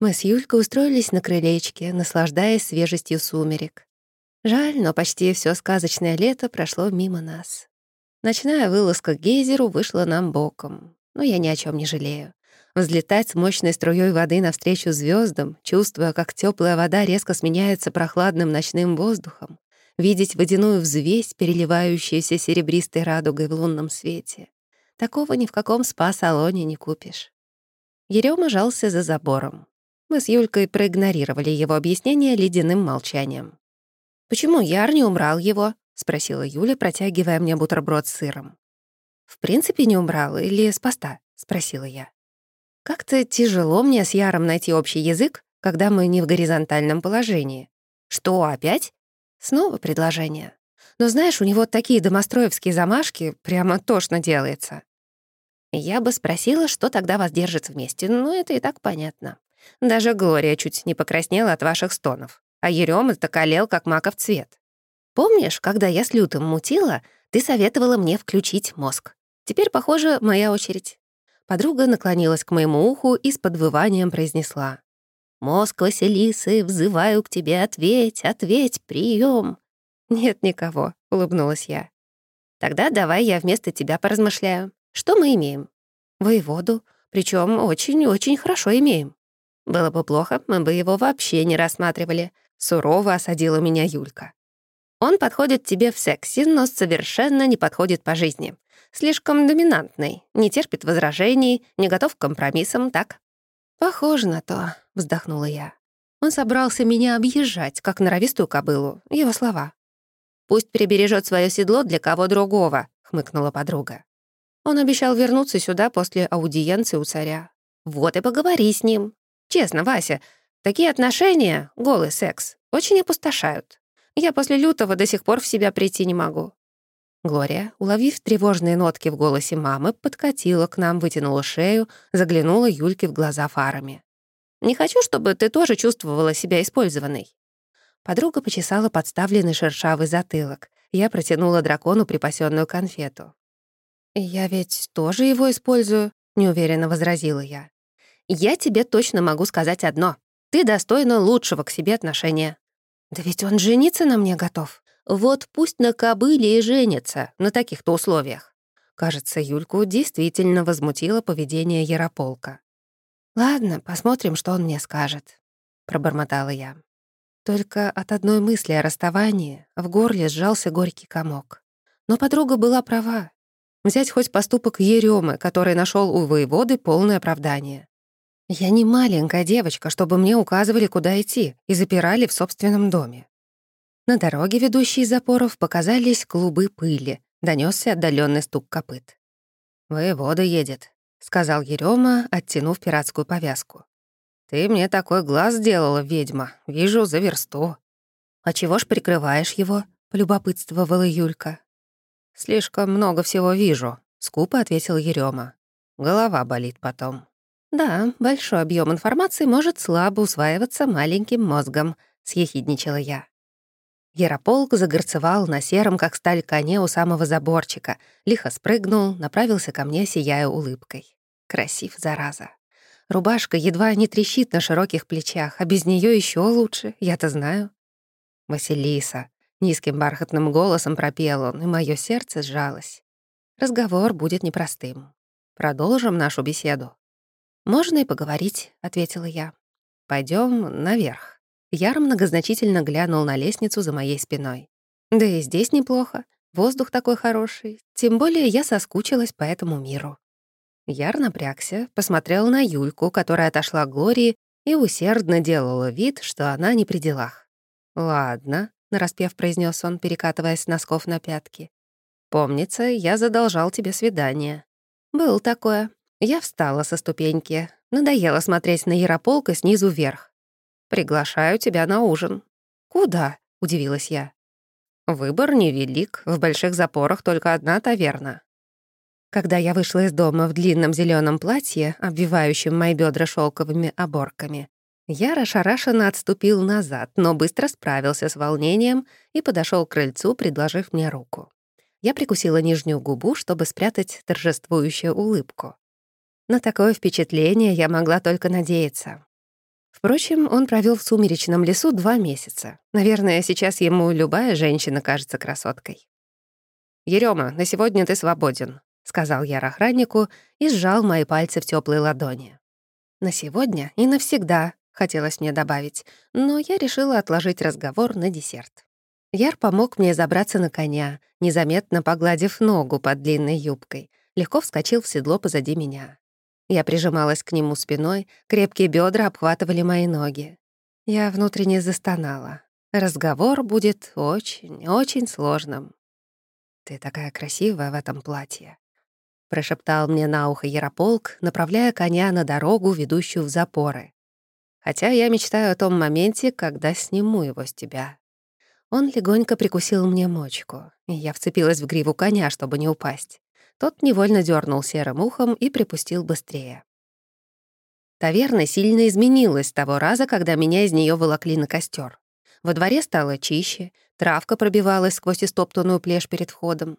Мы с Юлькой устроились на крылечке, наслаждаясь свежестью сумерек. Жаль, но почти все сказочное лето прошло мимо нас. Ночная вылазка к гейзеру вышла нам боком. Но я ни о чем не жалею. Взлетать с мощной струей воды навстречу звездам, чувствуя, как теплая вода резко сменяется прохладным ночным воздухом, видеть водяную взвесь, переливающуюся серебристой радугой в лунном свете. Такого ни в каком спа-салоне не купишь. Ерёма жался за забором. Мы с Юлькой проигнорировали его объяснение ледяным молчанием. «Почему Яр не умрал его?» — спросила Юля, протягивая мне бутерброд с сыром. «В принципе, не умрал или с поста?» — спросила я. «Как-то тяжело мне с Яром найти общий язык, когда мы не в горизонтальном положении». «Что, опять?» Снова предложение. «Но знаешь, у него такие домостроевские замашки, прямо тошно делается». Я бы спросила, что тогда вас держит вместе, но это и так понятно. Даже Глория чуть не покраснела от ваших стонов, а Ерёма закалел, как маков цвет. Помнишь, когда я с Лютым мутила, ты советовала мне включить мозг? Теперь, похоже, моя очередь». Подруга наклонилась к моему уху и с подвыванием произнесла. «Мозг Василисы, взываю к тебе, ответь, ответь, прием. «Нет никого», — улыбнулась я. «Тогда давай я вместо тебя поразмышляю. Что мы имеем?» «Воеводу, причем очень-очень хорошо имеем». Было бы плохо, мы бы его вообще не рассматривали. Сурово осадила меня Юлька. Он подходит тебе в сексе, но совершенно не подходит по жизни. Слишком доминантный, не терпит возражений, не готов к компромиссам, так? «Похоже на то», — вздохнула я. Он собрался меня объезжать, как норовистую кобылу. Его слова. «Пусть прибережет свое седло для кого другого», — хмыкнула подруга. Он обещал вернуться сюда после аудиенции у царя. «Вот и поговори с ним. Честно, Вася, такие отношения, голый секс, очень опустошают. Я после лютого до сих пор в себя прийти не могу». Глория, уловив тревожные нотки в голосе мамы, подкатила к нам, вытянула шею, заглянула Юльке в глаза фарами. «Не хочу, чтобы ты тоже чувствовала себя использованной». Подруга почесала подставленный шершавый затылок. Я протянула дракону припасенную конфету. «Я ведь тоже его использую», — неуверенно возразила я. Я тебе точно могу сказать одно. Ты достойна лучшего к себе отношения. Да ведь он жениться на мне готов. Вот пусть на кобыле и женится на таких-то условиях. Кажется, Юльку действительно возмутило поведение Ярополка. «Ладно, посмотрим, что он мне скажет», — пробормотала я. Только от одной мысли о расставании в горле сжался горький комок. Но подруга была права. Взять хоть поступок Еремы, который нашел у воеводы полное оправдание. Я не маленькая девочка, чтобы мне указывали, куда идти, и запирали в собственном доме. На дороге, ведущей из запоров, показались клубы пыли, донесся отдаленный стук копыт. «Воевода едет», — сказал Ерёма, оттянув пиратскую повязку. «Ты мне такой глаз сделала, ведьма. Вижу за версту». «А чего ж прикрываешь его?» — полюбопытствовала Юлька. «Слишком много всего вижу», — скупо ответил Ерёма. «Голова болит потом». «Да, большой объем информации может слабо усваиваться маленьким мозгом», — съехидничала я. Ярополк загорцевал на сером, как сталь, коне у самого заборчика, лихо спрыгнул, направился ко мне, сияя улыбкой. Красив, зараза. Рубашка едва не трещит на широких плечах, а без нее еще лучше, я-то знаю. «Василиса», — низким бархатным голосом пропел он, и мое сердце сжалось. Разговор будет непростым. Продолжим нашу беседу. «Можно и поговорить», — ответила я. Пойдем наверх». Яр многозначительно глянул на лестницу за моей спиной. «Да и здесь неплохо. Воздух такой хороший. Тем более я соскучилась по этому миру». Яр напрягся, посмотрел на Юльку, которая отошла к Глории и усердно делала вид, что она не при делах. «Ладно», — нараспев произнес он, перекатываясь с носков на пятки. «Помнится, я задолжал тебе свидание». «Был такое», я встала со ступеньки. Надоело смотреть на Ярополка снизу вверх. «Приглашаю тебя на ужин». «Куда?» — удивилась я. «Выбор невелик. В больших запорах только одна таверна». Когда я вышла из дома в длинном зеленом платье, обвивающем мои бедра шелковыми оборками, я расшарашенно отступил назад, но быстро справился с волнением и подошел к крыльцу, предложив мне руку. Я прикусила нижнюю губу, чтобы спрятать торжествующую улыбку. На такое впечатление я могла только надеяться. Впрочем, он провел в сумеречном лесу два месяца. Наверное, сейчас ему любая женщина кажется красоткой. «Ерёма, на сегодня ты свободен», — сказал я охраннику и сжал мои пальцы в теплые ладони. «На сегодня и навсегда», — хотелось мне добавить, но я решила отложить разговор на десерт. Яр помог мне забраться на коня, незаметно погладив ногу под длинной юбкой, легко вскочил в седло позади меня. Я прижималась к нему спиной, крепкие бедра обхватывали мои ноги. Я внутренне застонала. Разговор будет очень-очень сложным. «Ты такая красивая в этом платье», — прошептал мне на ухо Ярополк, направляя коня на дорогу, ведущую в запоры. «Хотя я мечтаю о том моменте, когда сниму его с тебя». Он легонько прикусил мне мочку, и я вцепилась в гриву коня, чтобы не упасть. Тот невольно дернул серым ухом и припустил быстрее. Таверна сильно изменилась с того раза, когда меня из нее волокли на костер. Во дворе стало чище, травка пробивалась сквозь истоптанную плешь перед входом.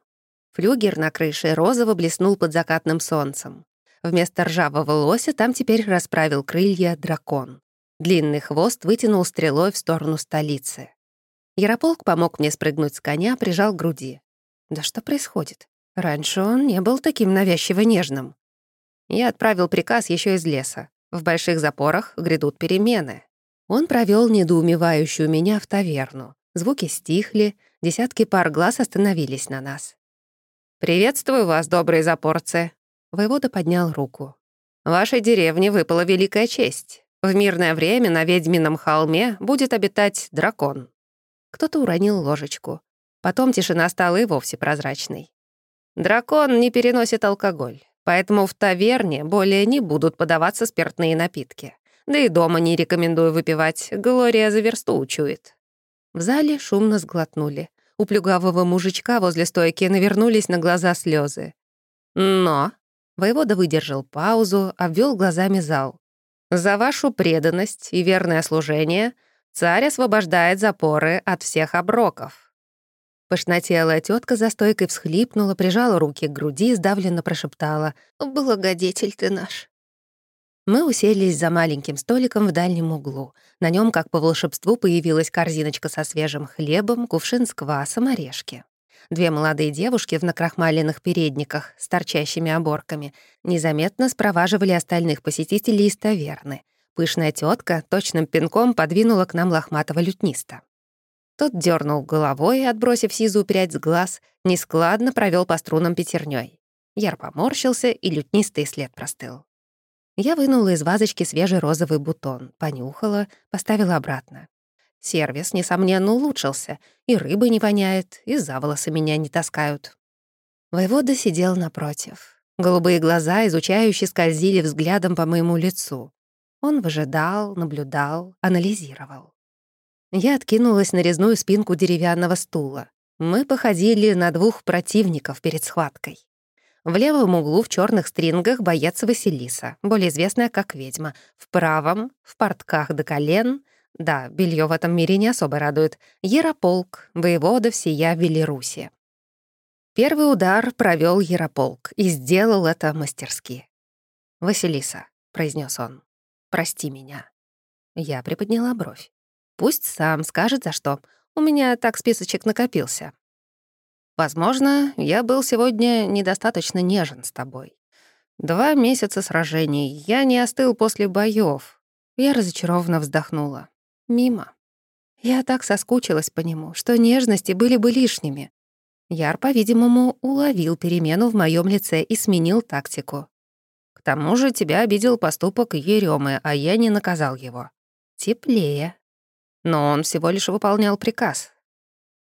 Флюгер на крыше розово блеснул под закатным солнцем. Вместо ржавого лося там теперь расправил крылья дракон. Длинный хвост вытянул стрелой в сторону столицы. Ярополк помог мне спрыгнуть с коня, прижал к груди. Да что происходит? Раньше он не был таким навязчиво нежным. Я отправил приказ еще из леса. В больших запорах грядут перемены. Он провел недоумевающую меня в таверну. Звуки стихли, десятки пар глаз остановились на нас. «Приветствую вас, добрые запорцы!» Воевода поднял руку. «Вашей деревне выпала великая честь. В мирное время на ведьмином холме будет обитать дракон». Кто-то уронил ложечку. Потом тишина стала и вовсе прозрачной. Дракон не переносит алкоголь, поэтому в таверне более не будут подаваться спиртные напитки. Да и дома не рекомендую выпивать, Глория за версту учует. В зале шумно сглотнули. У плюгавого мужичка возле стойки навернулись на глаза слезы. Но воевода выдержал паузу, обвел глазами зал. «За вашу преданность и верное служение царь освобождает запоры от всех оброков». Пышнотелая тетка за стойкой всхлипнула, прижала руки к груди и сдавленно прошептала «Благодетель ты наш». Мы уселись за маленьким столиком в дальнем углу. На нем, как по волшебству, появилась корзиночка со свежим хлебом, кувшин с квасом, орешки. Две молодые девушки в накрахмаленных передниках с торчащими оборками незаметно спроваживали остальных посетителей из таверны. Пышная тетка точным пинком подвинула к нам лохматого лютниста. Тот дернул головой, отбросив сизую прядь с глаз, нескладно провел по струнам пятерней. Яр поморщился, и лютнистый след простыл. Я вынула из вазочки свежий розовый бутон, понюхала, поставила обратно. Сервис, несомненно, улучшился, и рыбы не воняет, и за волосы меня не таскают. Воевода сидел напротив. Голубые глаза, изучающие, скользили взглядом по моему лицу. Он выжидал, наблюдал, анализировал. Я откинулась на резную спинку деревянного стула. Мы походили на двух противников перед схваткой. В левом углу в черных стрингах боец Василиса, более известная как ведьма. В правом, в портках до колен, да, белье в этом мире не особо радует, Ярополк, воевода всея Велируси. Первый удар провел Ярополк и сделал это мастерски. «Василиса», — произнес он, — «прости меня». Я приподняла бровь. Пусть сам скажет, за что. У меня так списочек накопился. Возможно, я был сегодня недостаточно нежен с тобой. Два месяца сражений, я не остыл после боев. Я разочарованно вздохнула. Мимо. Я так соскучилась по нему, что нежности были бы лишними. Яр, по-видимому, уловил перемену в моем лице и сменил тактику. К тому же тебя обидел поступок Еремы, а я не наказал его. Теплее. Но он всего лишь выполнял приказ.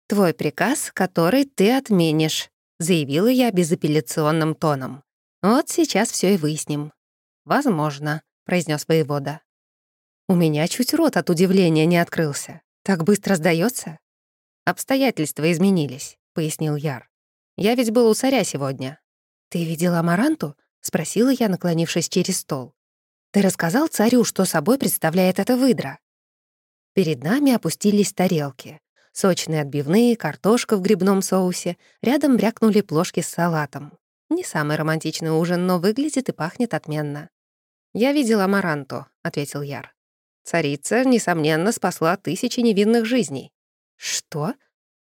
«Твой приказ, который ты отменишь», — заявила я безапелляционным тоном. «Вот сейчас все и выясним». «Возможно», — произнес воевода. У меня чуть рот от удивления не открылся. Так быстро сдается? «Обстоятельства изменились», — пояснил Яр. «Я ведь был у царя сегодня». «Ты видел Амаранту?» — спросила я, наклонившись через стол. «Ты рассказал царю, что собой представляет эта выдра?» Перед нами опустились тарелки. Сочные отбивные, картошка в грибном соусе. Рядом брякнули плошки с салатом. Не самый романтичный ужин, но выглядит и пахнет отменно. «Я видел Амаранту», — ответил Яр. Царица, несомненно, спасла тысячи невинных жизней. Что?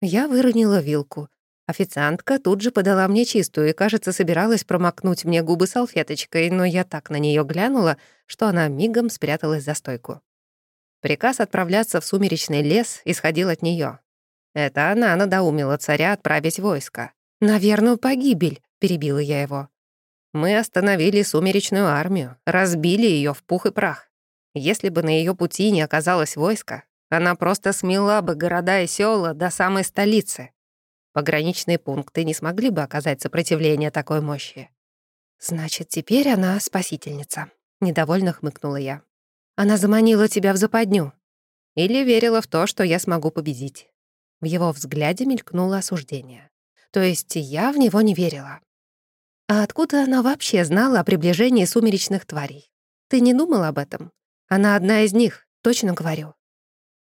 Я выронила вилку. Официантка тут же подала мне чистую и, кажется, собиралась промокнуть мне губы салфеточкой, но я так на нее глянула, что она мигом спряталась за стойку. Приказ отправляться в сумеречный лес исходил от нее. Это она надоумила царя отправить войско. «На верную погибель», — перебила я его. «Мы остановили сумеречную армию, разбили ее в пух и прах. Если бы на ее пути не оказалось войска, она просто смела бы города и села до самой столицы. Пограничные пункты не смогли бы оказать сопротивление такой мощи. «Значит, теперь она спасительница», — недовольно хмыкнула я. «Она заманила тебя в западню. Или верила в то, что я смогу победить». В его взгляде мелькнуло осуждение. То есть я в него не верила. А откуда она вообще знала о приближении сумеречных тварей? Ты не думал об этом? Она одна из них, точно говорю.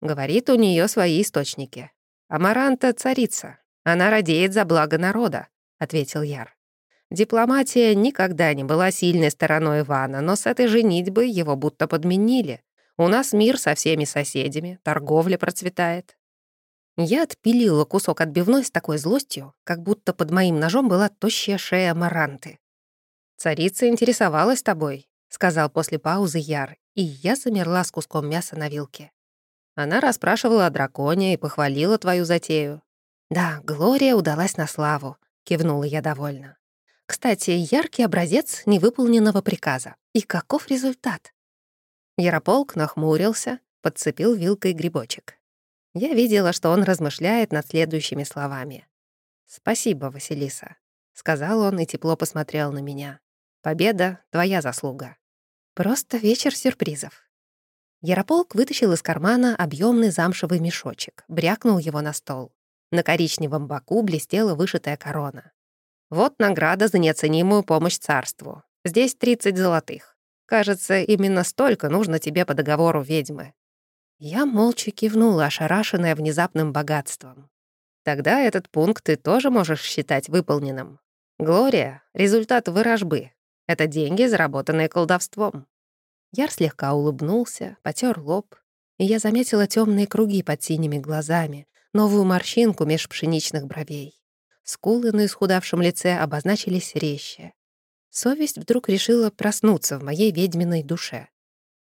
Говорит, у нее свои источники. Амаранта — царица. Она радеет за благо народа, — ответил Яр. Дипломатия никогда не была сильной стороной Ивана, но с этой женитьбой его будто подменили. У нас мир со всеми соседями, торговля процветает. Я отпилила кусок отбивной с такой злостью, как будто под моим ножом была тощая шея Маранты. «Царица интересовалась тобой», — сказал после паузы Яр, и я замерла с куском мяса на вилке. Она расспрашивала о драконе и похвалила твою затею. «Да, Глория удалась на славу», — кивнула я довольно. «Кстати, яркий образец невыполненного приказа. И каков результат?» Ярополк нахмурился, подцепил вилкой грибочек. Я видела, что он размышляет над следующими словами. «Спасибо, Василиса», — сказал он и тепло посмотрел на меня. «Победа — твоя заслуга». Просто вечер сюрпризов. Ярополк вытащил из кармана объемный замшевый мешочек, брякнул его на стол. На коричневом боку блестела вышитая корона. «Вот награда за неоценимую помощь царству. Здесь 30 золотых. Кажется, именно столько нужно тебе по договору ведьмы». Я молча кивнула, ошарашенная внезапным богатством. «Тогда этот пункт ты тоже можешь считать выполненным. Глория — результат вырожбы, это деньги, заработанные колдовством». Яр слегка улыбнулся, потер лоб, и я заметила темные круги под синими глазами, новую морщинку меж пшеничных бровей. Скулы на исхудавшем лице обозначились резче. Совесть вдруг решила проснуться в моей ведьминой душе.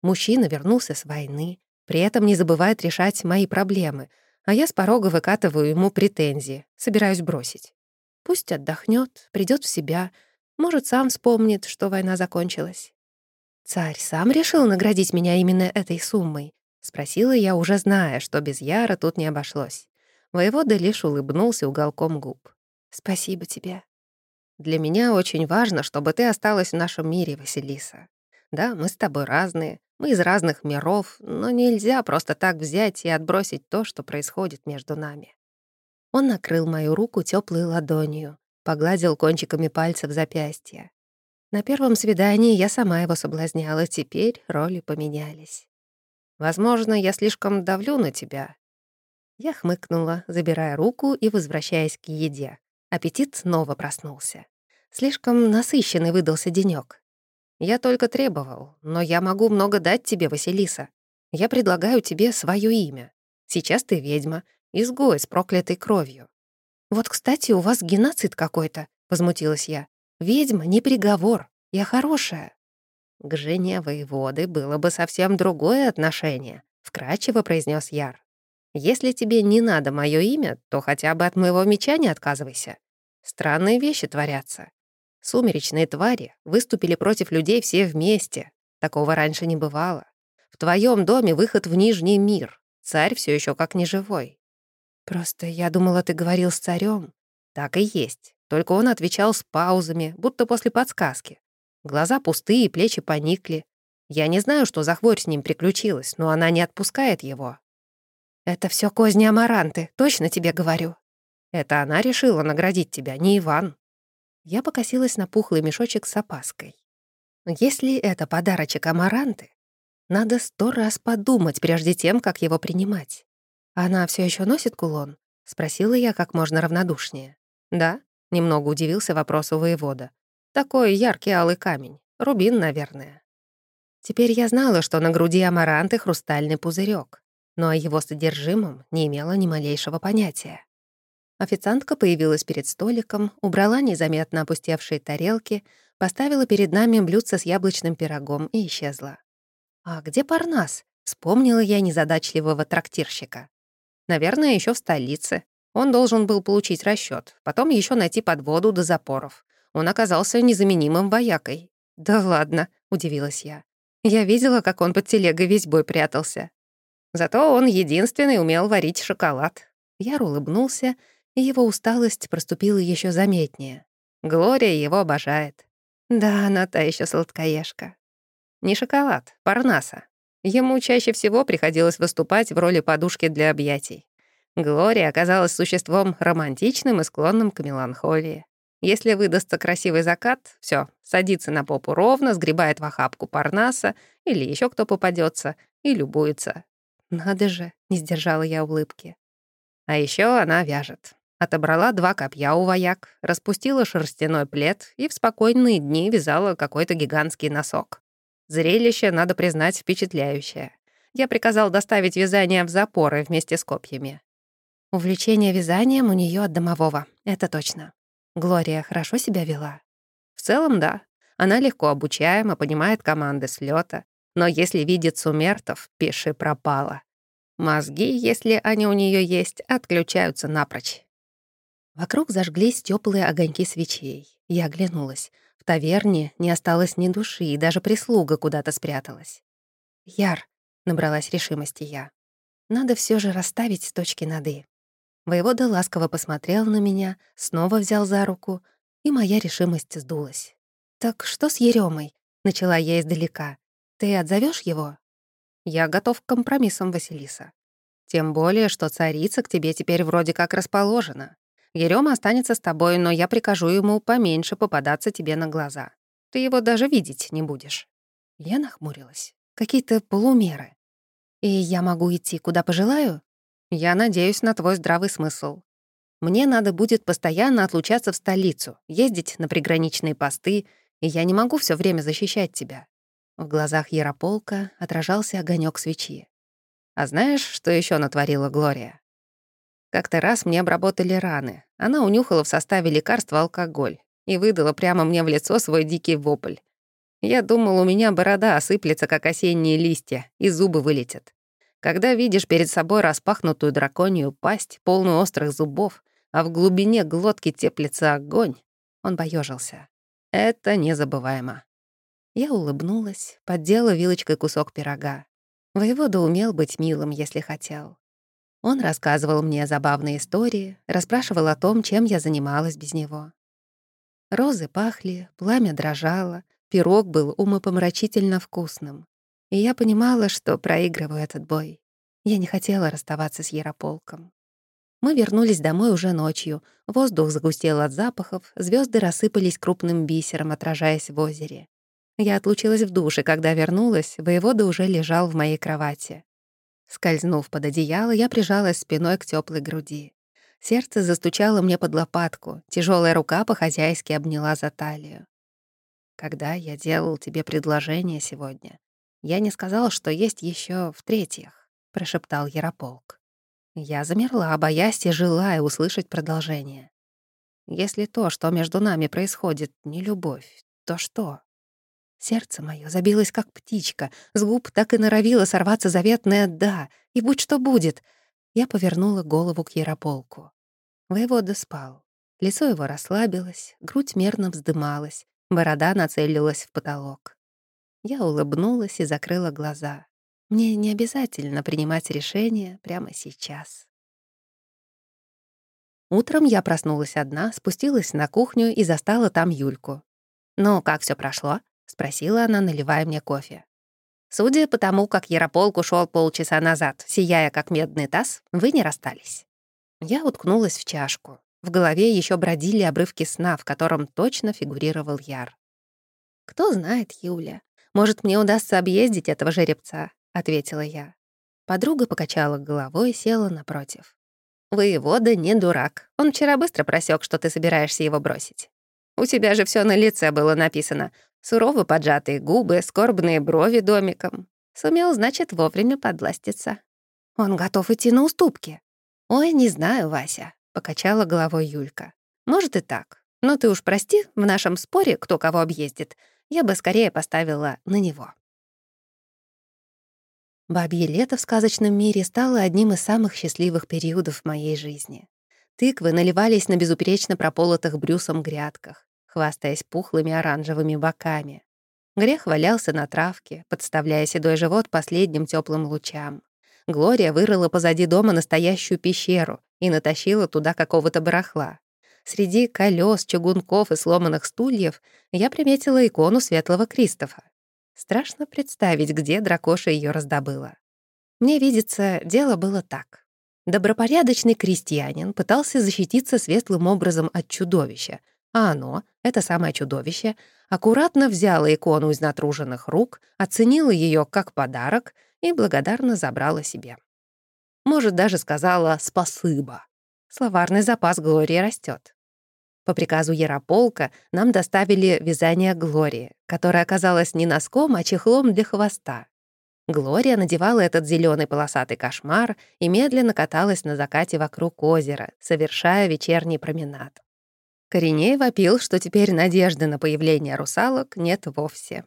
Мужчина вернулся с войны, при этом не забывает решать мои проблемы, а я с порога выкатываю ему претензии, собираюсь бросить. Пусть отдохнет, придет в себя, может, сам вспомнит, что война закончилась. «Царь сам решил наградить меня именно этой суммой?» — спросила я, уже зная, что без Яра тут не обошлось. Воевода лишь улыбнулся уголком губ. «Спасибо тебе. Для меня очень важно, чтобы ты осталась в нашем мире, Василиса. Да, мы с тобой разные, мы из разных миров, но нельзя просто так взять и отбросить то, что происходит между нами». Он накрыл мою руку теплой ладонью, Погладил кончиками пальцев запястья. На первом свидании я сама его соблазняла, теперь роли поменялись. «Возможно, я слишком давлю на тебя». Я хмыкнула, забирая руку и возвращаясь к еде. Аппетит снова проснулся. Слишком насыщенный выдался денёк. Я только требовал, но я могу много дать тебе, Василиса. Я предлагаю тебе свое имя. Сейчас ты ведьма, изгой с проклятой кровью. «Вот, кстати, у вас геноцид какой-то», — возмутилась я. «Ведьма, не приговор. Я хорошая». «К жене воеводы было бы совсем другое отношение», — вкратчиво произнес Яр. «Если тебе не надо мое имя, то хотя бы от моего меча не отказывайся. Странные вещи творятся. Сумеречные твари выступили против людей все вместе. Такого раньше не бывало. В твоем доме выход в Нижний мир. Царь все еще как неживой. «Просто я думала, ты говорил с царем. «Так и есть. Только он отвечал с паузами, будто после подсказки. Глаза пустые, плечи поникли. Я не знаю, что за хворь с ним приключилась, но она не отпускает его». «Это все козни Амаранты, точно тебе говорю». «Это она решила наградить тебя, не Иван». Я покосилась на пухлый мешочек с опаской. Если это подарочек Амаранты, надо сто раз подумать, прежде тем, как его принимать. «Она все еще носит кулон?» — спросила я как можно равнодушнее. «Да», — немного удивился вопросу воевода. «Такой яркий алый камень. Рубин, наверное». Теперь я знала, что на груди амаранты хрустальный пузырек, но о его содержимом не имела ни малейшего понятия. Официантка появилась перед столиком, убрала незаметно опустевшие тарелки, поставила перед нами блюдце с яблочным пирогом и исчезла. «А где Парнас?» — вспомнила я незадачливого трактирщика. «Наверное, еще в столице. Он должен был получить расчет, потом еще найти подводу до запоров. Он оказался незаменимым воякой». «Да ладно», — удивилась я. Я видела, как он под телегой весь бой прятался. Зато он единственный умел варить шоколад. Яр улыбнулся и его усталость проступила еще заметнее. Глория его обожает. Да, она та еще сладкоежка. Не шоколад, парнаса. Ему чаще всего приходилось выступать в роли подушки для объятий. Глория оказалась существом романтичным и склонным к меланхолии. Если выдастся красивый закат, все, садится на попу ровно, сгребает в охапку парнаса или еще кто попадется и любуется. Надо же, не сдержала я улыбки. А еще она вяжет. Отобрала два копья у вояк, распустила шерстяной плед и в спокойные дни вязала какой-то гигантский носок. Зрелище, надо признать, впечатляющее. Я приказал доставить вязание в запоры вместе с копьями. Увлечение вязанием у нее от домового, это точно. Глория хорошо себя вела? В целом, да. Она легко обучаема, понимает команды слета, но если видит сумертов, пиши пропала. Мозги, если они у нее есть, отключаются напрочь. Вокруг зажглись теплые огоньки свечей. Я оглянулась. В таверне не осталось ни души, и даже прислуга куда-то спряталась. «Яр», — набралась решимости я, — «надо все же расставить точки над «и». Воевода ласково посмотрел на меня, снова взял за руку, и моя решимость сдулась. «Так что с Еремой?» — начала я издалека. «Ты отзовешь его?» «Я готов к компромиссам, Василиса. Тем более, что царица к тебе теперь вроде как расположена. Ерёма останется с тобой, но я прикажу ему поменьше попадаться тебе на глаза. Ты его даже видеть не будешь». Я нахмурилась. Какие-то полумеры. «И я могу идти, куда пожелаю?» «Я надеюсь на твой здравый смысл. Мне надо будет постоянно отлучаться в столицу, ездить на приграничные посты, и я не могу все время защищать тебя». В глазах Ярополка отражался огонек свечи. «А знаешь, что еще натворила Глория?» Как-то раз мне обработали раны. Она унюхала в составе лекарства алкоголь и выдала прямо мне в лицо свой дикий вопль. Я думал, у меня борода осыплется, как осенние листья, и зубы вылетят. Когда видишь перед собой распахнутую драконью пасть, полную острых зубов, а в глубине глотки теплится огонь, он поежился. Это незабываемо. Я улыбнулась, поддела вилочкой кусок пирога. Воевода умел быть милым, если хотел. Он рассказывал мне забавные истории, расспрашивал о том, чем я занималась без него. Розы пахли, пламя дрожало, пирог был умопомрачительно вкусным. И я понимала, что проигрываю этот бой. Я не хотела расставаться с Ярополком. Мы вернулись домой уже ночью. Воздух загустел от запахов, звезды рассыпались крупным бисером, отражаясь в озере. Я отлучилась в душе, когда вернулась, воевода уже лежал в моей кровати. Скользнув под одеяло, я прижалась спиной к теплой груди. Сердце застучало мне под лопатку, тяжелая рука по-хозяйски обняла за талию. Когда я делал тебе предложение сегодня, я не сказал, что есть еще в-третьих, прошептал Ярополк. Я замерла, боясь и желая услышать продолжение. Если то, что между нами происходит, не любовь, то что? Сердце мое забилось, как птичка, с губ так и норовило сорваться заветное «да», и будь что будет. Я повернула голову к Ярополку. Воевода спал. Лицо его расслабилось, грудь мерно вздымалась, борода нацелилась в потолок. Я улыбнулась и закрыла глаза. Мне не обязательно принимать решение прямо сейчас. Утром я проснулась одна, спустилась на кухню и застала там Юльку. «Ну, как все прошло?» — спросила она, наливая мне кофе. «Судя по тому, как Ярополк ушел полчаса назад, сияя как медный таз, вы не расстались». Я уткнулась в чашку. В голове еще бродили обрывки сна, в котором точно фигурировал Яр. «Кто знает, Юля, может, мне удастся объездить этого жеребца», — ответила я. Подруга покачала головой и села напротив. «Воевода не дурак. Он вчера быстро просек, что ты собираешься его бросить. У тебя же все на лице было написано. Сурово поджатые губы, скорбные брови домиком. Сумел, значит, вовремя подластиться. Он готов идти на уступки. «Ой, не знаю, Вася», — покачала головой Юлька. «Может и так. Но ты уж прости, в нашем споре, кто кого объездит, я бы скорее поставила на него». Бабье лето в сказочном мире стало одним из самых счастливых периодов в моей жизни. Тыквы наливались на безупречно прополотых брюсом грядках, хвастаясь пухлыми оранжевыми боками. Грех валялся на травке, подставляя седой живот последним теплым лучам. Глория вырыла позади дома настоящую пещеру и натащила туда какого-то барахла. Среди колес, чугунков и сломанных стульев я приметила икону светлого Кристофа. Страшно представить, где дракоша ее раздобыла. Мне видится, дело было так. Добропорядочный крестьянин пытался защититься светлым образом от чудовища, а оно, это самое чудовище, аккуратно взяло икону из натруженных рук, оценило ее как подарок и благодарно забрала себе. Может, даже сказала «спасибо». Словарный запас Глории растет. По приказу Ярополка нам доставили вязание Глории, которое оказалось не носком, а чехлом для хвоста. Глория надевала этот зеленый полосатый кошмар и медленно каталась на закате вокруг озера, совершая вечерний променад. Кореней вопил, что теперь надежды на появление русалок нет вовсе.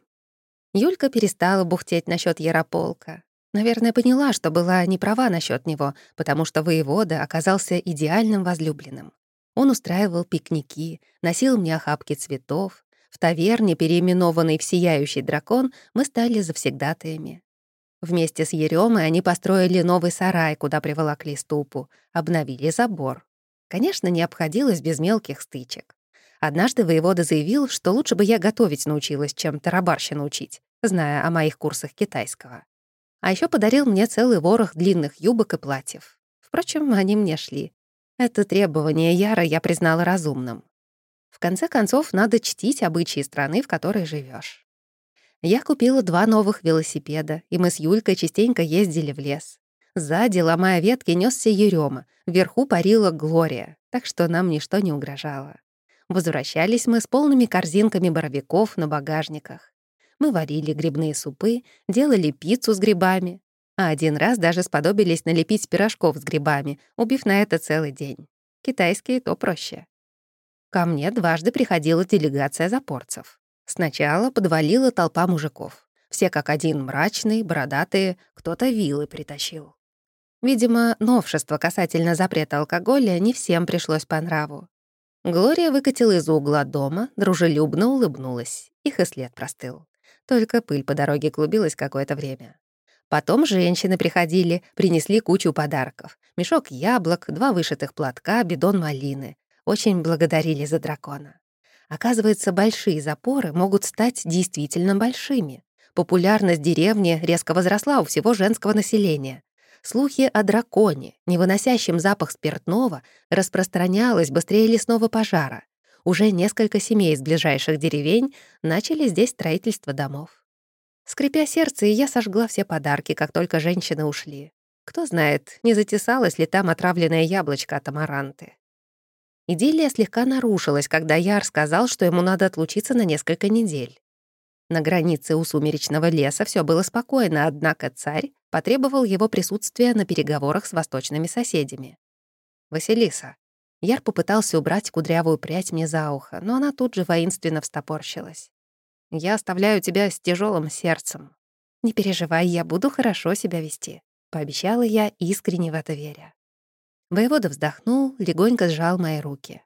Юлька перестала бухтеть насчет Ярополка. Наверное, поняла, что была не права насчет него, потому что воевода оказался идеальным возлюбленным. Он устраивал пикники, носил мне охапки цветов. В таверне, переименованной в «Сияющий дракон», мы стали завсегдатаями. Вместе с Еремой они построили новый сарай, куда приволокли ступу, обновили забор. Конечно, не обходилось без мелких стычек. Однажды воевода заявил, что лучше бы я готовить научилась, чем тарабарщину учить, зная о моих курсах китайского. А еще подарил мне целый ворох длинных юбок и платьев. Впрочем, они мне шли. Это требование Яра я признала разумным. В конце концов, надо чтить обычаи страны, в которой живешь. Я купила два новых велосипеда, и мы с Юлькой частенько ездили в лес. Сзади, ломая ветки, несся Ерёма, вверху парила Глория, так что нам ничто не угрожало. Возвращались мы с полными корзинками боровиков на багажниках. Мы варили грибные супы, делали пиццу с грибами, а один раз даже сподобились налепить пирожков с грибами, убив на это целый день. Китайские то проще. Ко мне дважды приходила делегация запорцев. Сначала подвалила толпа мужиков. Все как один мрачные, бородатые, кто-то вилы притащил. Видимо, новшество касательно запрета алкоголя не всем пришлось по нраву. Глория выкатила из угла дома, дружелюбно улыбнулась. Их и след простыл. Только пыль по дороге клубилась какое-то время. Потом женщины приходили, принесли кучу подарков. Мешок яблок, два вышитых платка, бидон малины. Очень благодарили за дракона. Оказывается, большие запоры могут стать действительно большими. Популярность деревни резко возросла у всего женского населения. Слухи о драконе, не выносящем запах спиртного, распространялось быстрее лесного пожара. Уже несколько семей из ближайших деревень начали здесь строительство домов. Скрипя сердце, я сожгла все подарки, как только женщины ушли. Кто знает, не затесалось ли там отравленное яблочко от амаранты. Идиллия слегка нарушилась, когда Яр сказал, что ему надо отлучиться на несколько недель. На границе у сумеречного леса все было спокойно, однако царь потребовал его присутствия на переговорах с восточными соседями. «Василиса». Яр попытался убрать кудрявую прядь мне за ухо, но она тут же воинственно встопорщилась. Я оставляю тебя с тяжелым сердцем. Не переживай, я буду хорошо себя вести», — пообещала я, искренне в это веря. Воевода вздохнул, легонько сжал мои руки.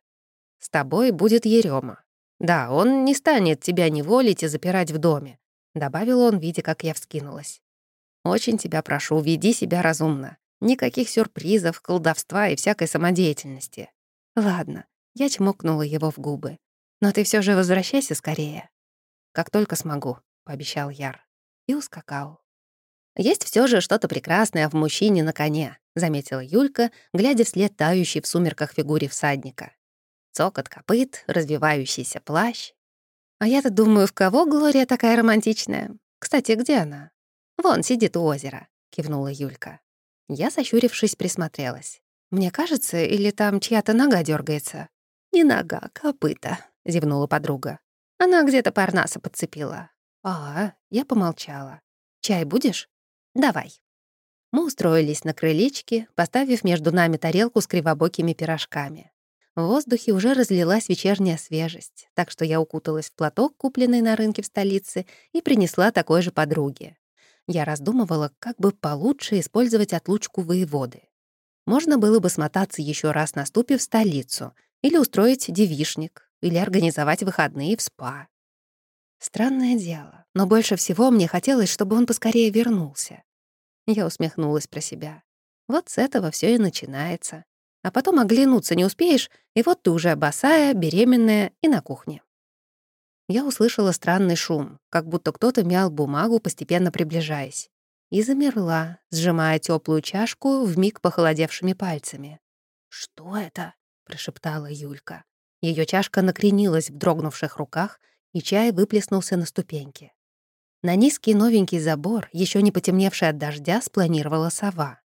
«С тобой будет Ерема. Да, он не станет тебя неволить и запирать в доме», — добавил он, видя, как я вскинулась. «Очень тебя прошу, веди себя разумно. Никаких сюрпризов, колдовства и всякой самодеятельности. Ладно, я чмокнула его в губы. Но ты все же возвращайся скорее. «Как только смогу», — пообещал Яр. И ускакал. «Есть все же что-то прекрасное в мужчине на коне», — заметила Юлька, глядя вслед тающей в сумерках фигуре всадника. Цокот копыт, развивающийся плащ. «А я-то думаю, в кого Глория такая романтичная? Кстати, где она?» «Вон, сидит у озера», — кивнула Юлька. Я, сощурившись, присмотрелась. «Мне кажется, или там чья-то нога дергается? «Не нога, копыта», — зевнула подруга. Она где-то Парнаса подцепила. А, я помолчала. Чай будешь? Давай. Мы устроились на крылечке, поставив между нами тарелку с кривобокими пирожками. В воздухе уже разлилась вечерняя свежесть, так что я укуталась в платок, купленный на рынке в столице, и принесла такой же подруге. Я раздумывала, как бы получше использовать отлучку воеводы. Можно было бы смотаться еще раз на ступе в столицу, или устроить девишник, или организовать выходные в спа. Странное дело, но больше всего мне хотелось, чтобы он поскорее вернулся. Я усмехнулась про себя. Вот с этого все и начинается. А потом оглянуться не успеешь, и вот ты уже босая, беременная и на кухне. Я услышала странный шум, как будто кто-то мял бумагу, постепенно приближаясь. И замерла, сжимая теплую чашку в миг похолодевшими пальцами. «Что это?» — прошептала Юлька. Ее чашка накренилась в дрогнувших руках, и чай выплеснулся на ступеньки. На низкий новенький забор, еще не потемневший от дождя, спланировала сова.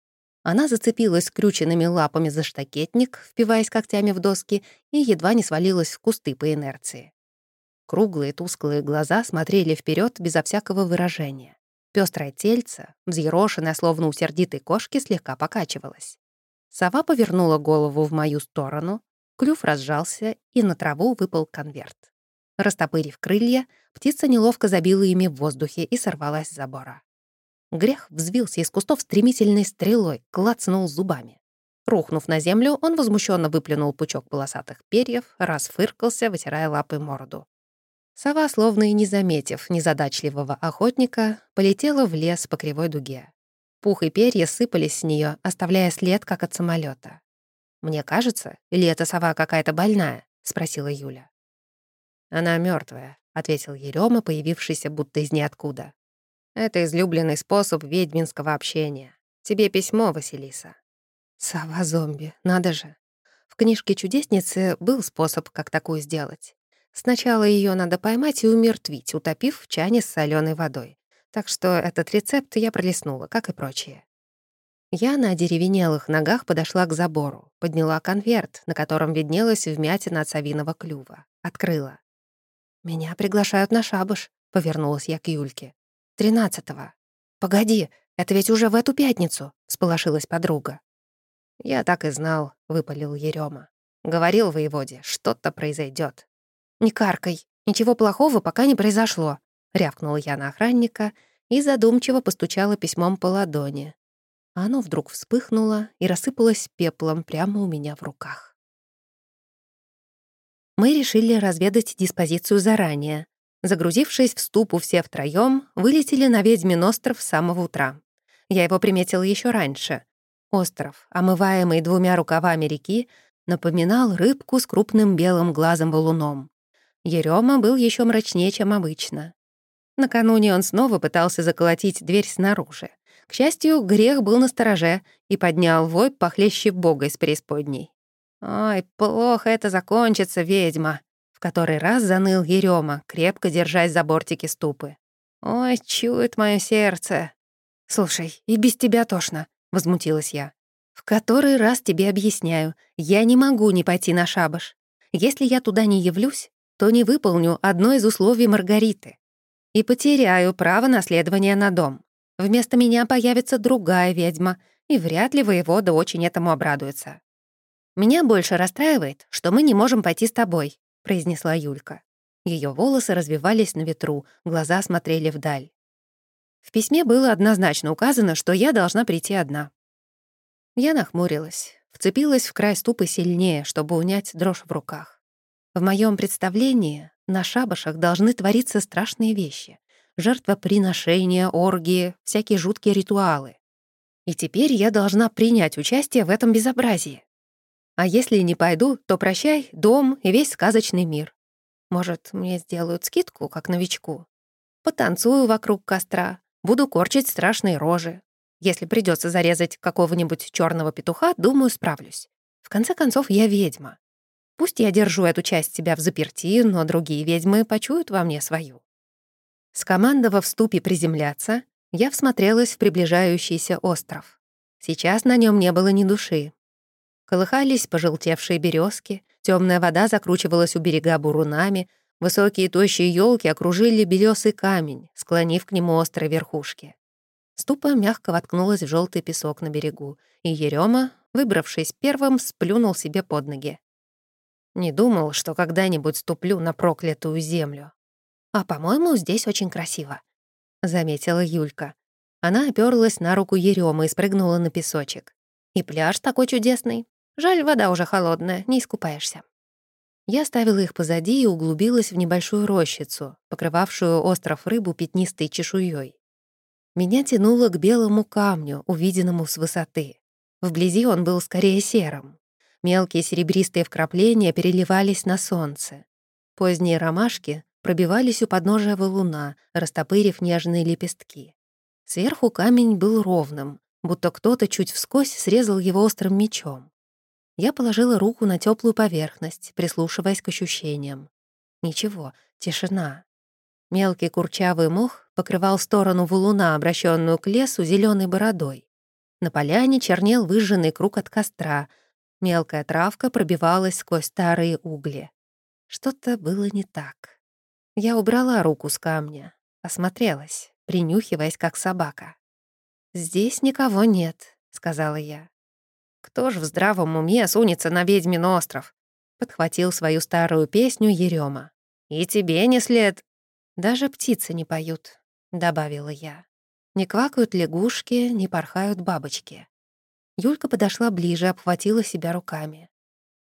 Она зацепилась скрюченными лапами за штакетник, впиваясь когтями в доски, и едва не свалилась в кусты по инерции. Круглые тусклые глаза смотрели вперед безо всякого выражения. Пёстрое тельце, взъерошенное, словно у сердитой кошки, слегка покачивалось. Сова повернула голову в мою сторону, клюв разжался, и на траву выпал конверт. Растопырив крылья, птица неловко забила ими в воздухе и сорвалась с забора. Грех взвился из кустов стремительной стрелой, клацнул зубами. Рухнув на землю, он возмущенно выплюнул пучок полосатых перьев, расфыркался, вытирая лапы морду. Сова, словно и не заметив незадачливого охотника, полетела в лес по кривой дуге. Пух и перья сыпались с нее, оставляя след, как от самолета. «Мне кажется, или эта сова какая-то больная?» — спросила Юля. «Она мертвая, ответил Ерёма, появившийся будто из ниоткуда. «Это излюбленный способ ведьминского общения. Тебе письмо, Василиса». «Сова-зомби, надо же». В книжке «Чудесницы» был способ, как такую сделать. Сначала ее надо поймать и умертвить, утопив в чане с соленой водой. Так что этот рецепт я пролистнула, как и прочие. Я на деревенелых ногах подошла к забору, подняла конверт, на котором виднелась вмятина от совиного клюва. Открыла. «Меня приглашают на шабаш», — повернулась я к Юльке. «Тринадцатого». «Погоди, это ведь уже в эту пятницу», — сполошилась подруга. «Я так и знал», — выпалил Ерёма. «Говорил воеводе, что-то произойдет. «Не каркай, ничего плохого пока не произошло», — рявкнула я на охранника и задумчиво постучала письмом по ладони. Оно вдруг вспыхнуло и рассыпалось пеплом прямо у меня в руках мы решили разведать диспозицию заранее. Загрузившись в ступу все втроём, вылетели на Ведьмин остров с самого утра. Я его приметила еще раньше. Остров, омываемый двумя рукавами реки, напоминал рыбку с крупным белым глазом-валуном. Ерёма был еще мрачнее, чем обычно. Накануне он снова пытался заколотить дверь снаружи. К счастью, грех был на стороже и поднял вой похлеще бога из преисподней. «Ой, плохо это закончится, ведьма!» В который раз заныл Ерёма, крепко держась за бортики ступы. «Ой, чует мое сердце!» «Слушай, и без тебя тошно», — возмутилась я. «В который раз тебе объясняю, я не могу не пойти на шабаш. Если я туда не явлюсь, то не выполню одно из условий Маргариты и потеряю право наследования на дом. Вместо меня появится другая ведьма, и вряд ли воевода очень этому обрадуется. «Меня больше расстраивает, что мы не можем пойти с тобой», — произнесла Юлька. Ее волосы развивались на ветру, глаза смотрели вдаль. В письме было однозначно указано, что я должна прийти одна. Я нахмурилась, вцепилась в край ступы сильнее, чтобы унять дрожь в руках. В моем представлении на шабашах должны твориться страшные вещи. Жертвоприношения, оргии, всякие жуткие ритуалы. И теперь я должна принять участие в этом безобразии. А если не пойду, то прощай дом и весь сказочный мир. Может, мне сделают скидку, как новичку? Потанцую вокруг костра, буду корчить страшные рожи. Если придется зарезать какого-нибудь черного петуха, думаю, справлюсь. В конце концов, я ведьма. Пусть я держу эту часть себя в заперти, но другие ведьмы почуют во мне свою. Скомандовав ступе приземляться, я всмотрелась в приближающийся остров. Сейчас на нем не было ни души, Колыхались пожелтевшие березки, темная вода закручивалась у берега бурунами, Высокие тощие елки окружили белесый камень, склонив к нему острые верхушки. Ступа мягко воткнулась в желтый песок на берегу, и Ерема, выбравшись первым, сплюнул себе под ноги. Не думал, что когда-нибудь ступлю на проклятую землю. «А, по-моему, здесь очень красиво», — заметила Юлька. Она оперлась на руку Еремы и спрыгнула на песочек. «И пляж такой чудесный. Жаль, вода уже холодная, не искупаешься». Я оставила их позади и углубилась в небольшую рощицу, покрывавшую остров рыбу пятнистой чешуей. Меня тянуло к белому камню, увиденному с высоты. Вблизи он был скорее серым. Мелкие серебристые вкрапления переливались на солнце. Поздние ромашки пробивались у подножия валуна, растопырив нежные лепестки. Сверху камень был ровным, будто кто-то чуть вскось срезал его острым мечом. Я положила руку на теплую поверхность, прислушиваясь к ощущениям. Ничего, тишина. Мелкий курчавый мох покрывал сторону валуна, обращенную к лесу, зеленой бородой. На поляне чернел выжженный круг от костра — Мелкая травка пробивалась сквозь старые угли. Что-то было не так. Я убрала руку с камня, осмотрелась, принюхиваясь, как собака. «Здесь никого нет», — сказала я. «Кто ж в здравом уме сунется на ведьмин остров?» — подхватил свою старую песню Ерема. «И тебе не след...» «Даже птицы не поют», — добавила я. «Не квакают лягушки, не порхают бабочки. Юлька подошла ближе, обхватила себя руками.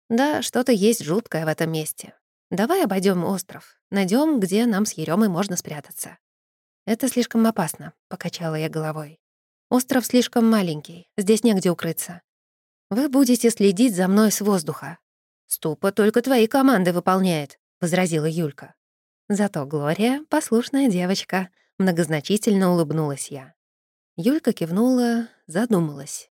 «Да, что-то есть жуткое в этом месте. Давай обойдем остров, найдем, где нам с Еремой можно спрятаться». «Это слишком опасно», — покачала я головой. «Остров слишком маленький, здесь негде укрыться. Вы будете следить за мной с воздуха». «Ступа только твои команды выполняет», — возразила Юлька. «Зато Глория — послушная девочка», — многозначительно улыбнулась я. Юлька кивнула, задумалась.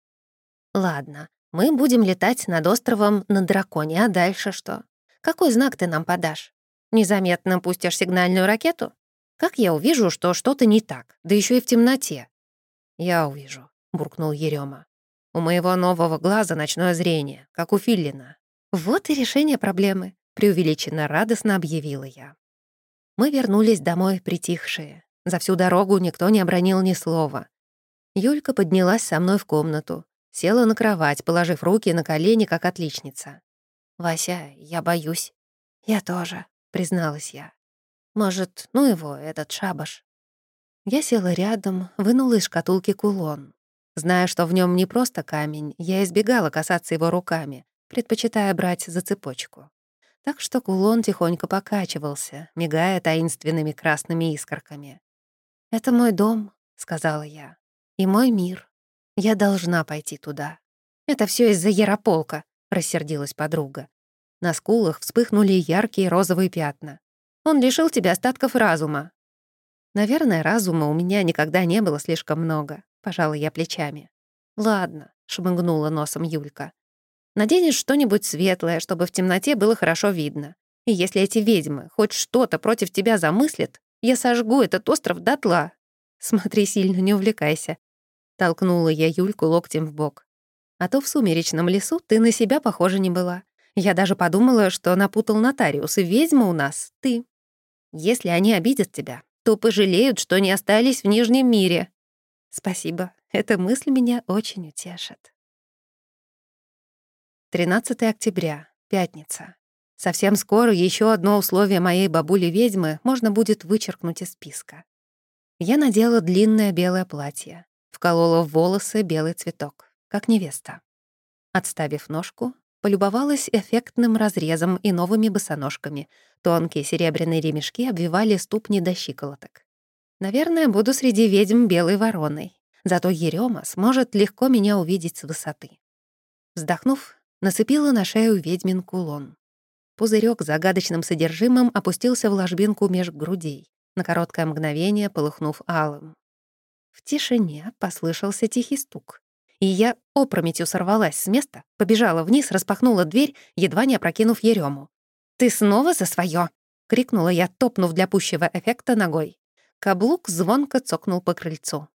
Ладно, мы будем летать над островом на драконе, а дальше что? Какой знак ты нам подашь? Незаметно пустишь сигнальную ракету? Как я увижу, что что-то не так, да еще и в темноте? Я увижу, буркнул Ерема. У моего нового глаза ночное зрение, как у Филлина. Вот и решение проблемы, преувеличенно радостно объявила я. Мы вернулись домой притихшие. За всю дорогу никто не обронил ни слова. Юлька поднялась со мной в комнату, Села на кровать, положив руки на колени, как отличница. «Вася, я боюсь». «Я тоже», — призналась я. «Может, ну его, этот шабаш». Я села рядом, вынула из шкатулки кулон. Зная, что в нем не просто камень, я избегала касаться его руками, предпочитая брать за цепочку. Так что кулон тихонько покачивался, мигая таинственными красными искорками. «Это мой дом», — сказала я, — «и мой мир». Я должна пойти туда. Это все из-за Ярополка, рассердилась подруга. На скулах вспыхнули яркие розовые пятна. Он лишил тебя остатков разума. Наверное, разума у меня никогда не было слишком много, пожала я плечами. Ладно, шмыгнула носом Юлька. Наденешь что-нибудь светлое, чтобы в темноте было хорошо видно. И если эти ведьмы хоть что-то против тебя замыслят, я сожгу этот остров дотла. Смотри, сильно не увлекайся. Толкнула я Юльку локтем в бок. А то в сумеречном лесу ты на себя похожа не была. Я даже подумала, что напутал нотариус, и ведьма у нас — ты. Если они обидят тебя, то пожалеют, что не остались в Нижнем мире. Спасибо, эта мысль меня очень утешит. 13 октября, пятница. Совсем скоро еще одно условие моей бабули-ведьмы можно будет вычеркнуть из списка. Я надела длинное белое платье. Вколола в волосы белый цветок, как невеста. Отставив ножку, полюбовалась эффектным разрезом и новыми босоножками. Тонкие серебряные ремешки обвивали ступни до щиколоток. Наверное, буду среди ведьм белой вороной. Зато Ерема сможет легко меня увидеть с высоты. Вздохнув, насыпила на шею ведьмин кулон. Пузырек с загадочным содержимым опустился в ложбинку меж грудей, на короткое мгновение полыхнув алым. В тишине послышался тихий стук. И я опрометью сорвалась с места, побежала вниз, распахнула дверь, едва не опрокинув Ерему. «Ты снова за своё!» — крикнула я, топнув для пущего эффекта ногой. Каблук звонко цокнул по крыльцу.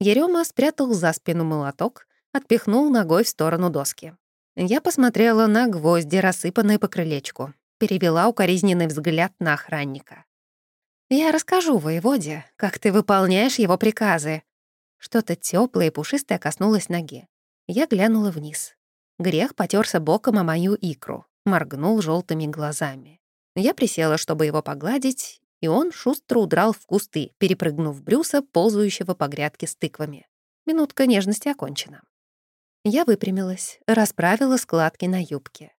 Ерема спрятал за спину молоток, отпихнул ногой в сторону доски. Я посмотрела на гвозди, рассыпанные по крылечку. перевела укоризненный взгляд на охранника. «Я расскажу воеводе, как ты выполняешь его приказы». Что-то тёплое и пушистое коснулось ноги. Я глянула вниз. Грех потерся боком о мою икру, моргнул желтыми глазами. Я присела, чтобы его погладить, и он шустро удрал в кусты, перепрыгнув Брюса, ползающего по грядке с тыквами. Минутка нежности окончена. Я выпрямилась, расправила складки на юбке.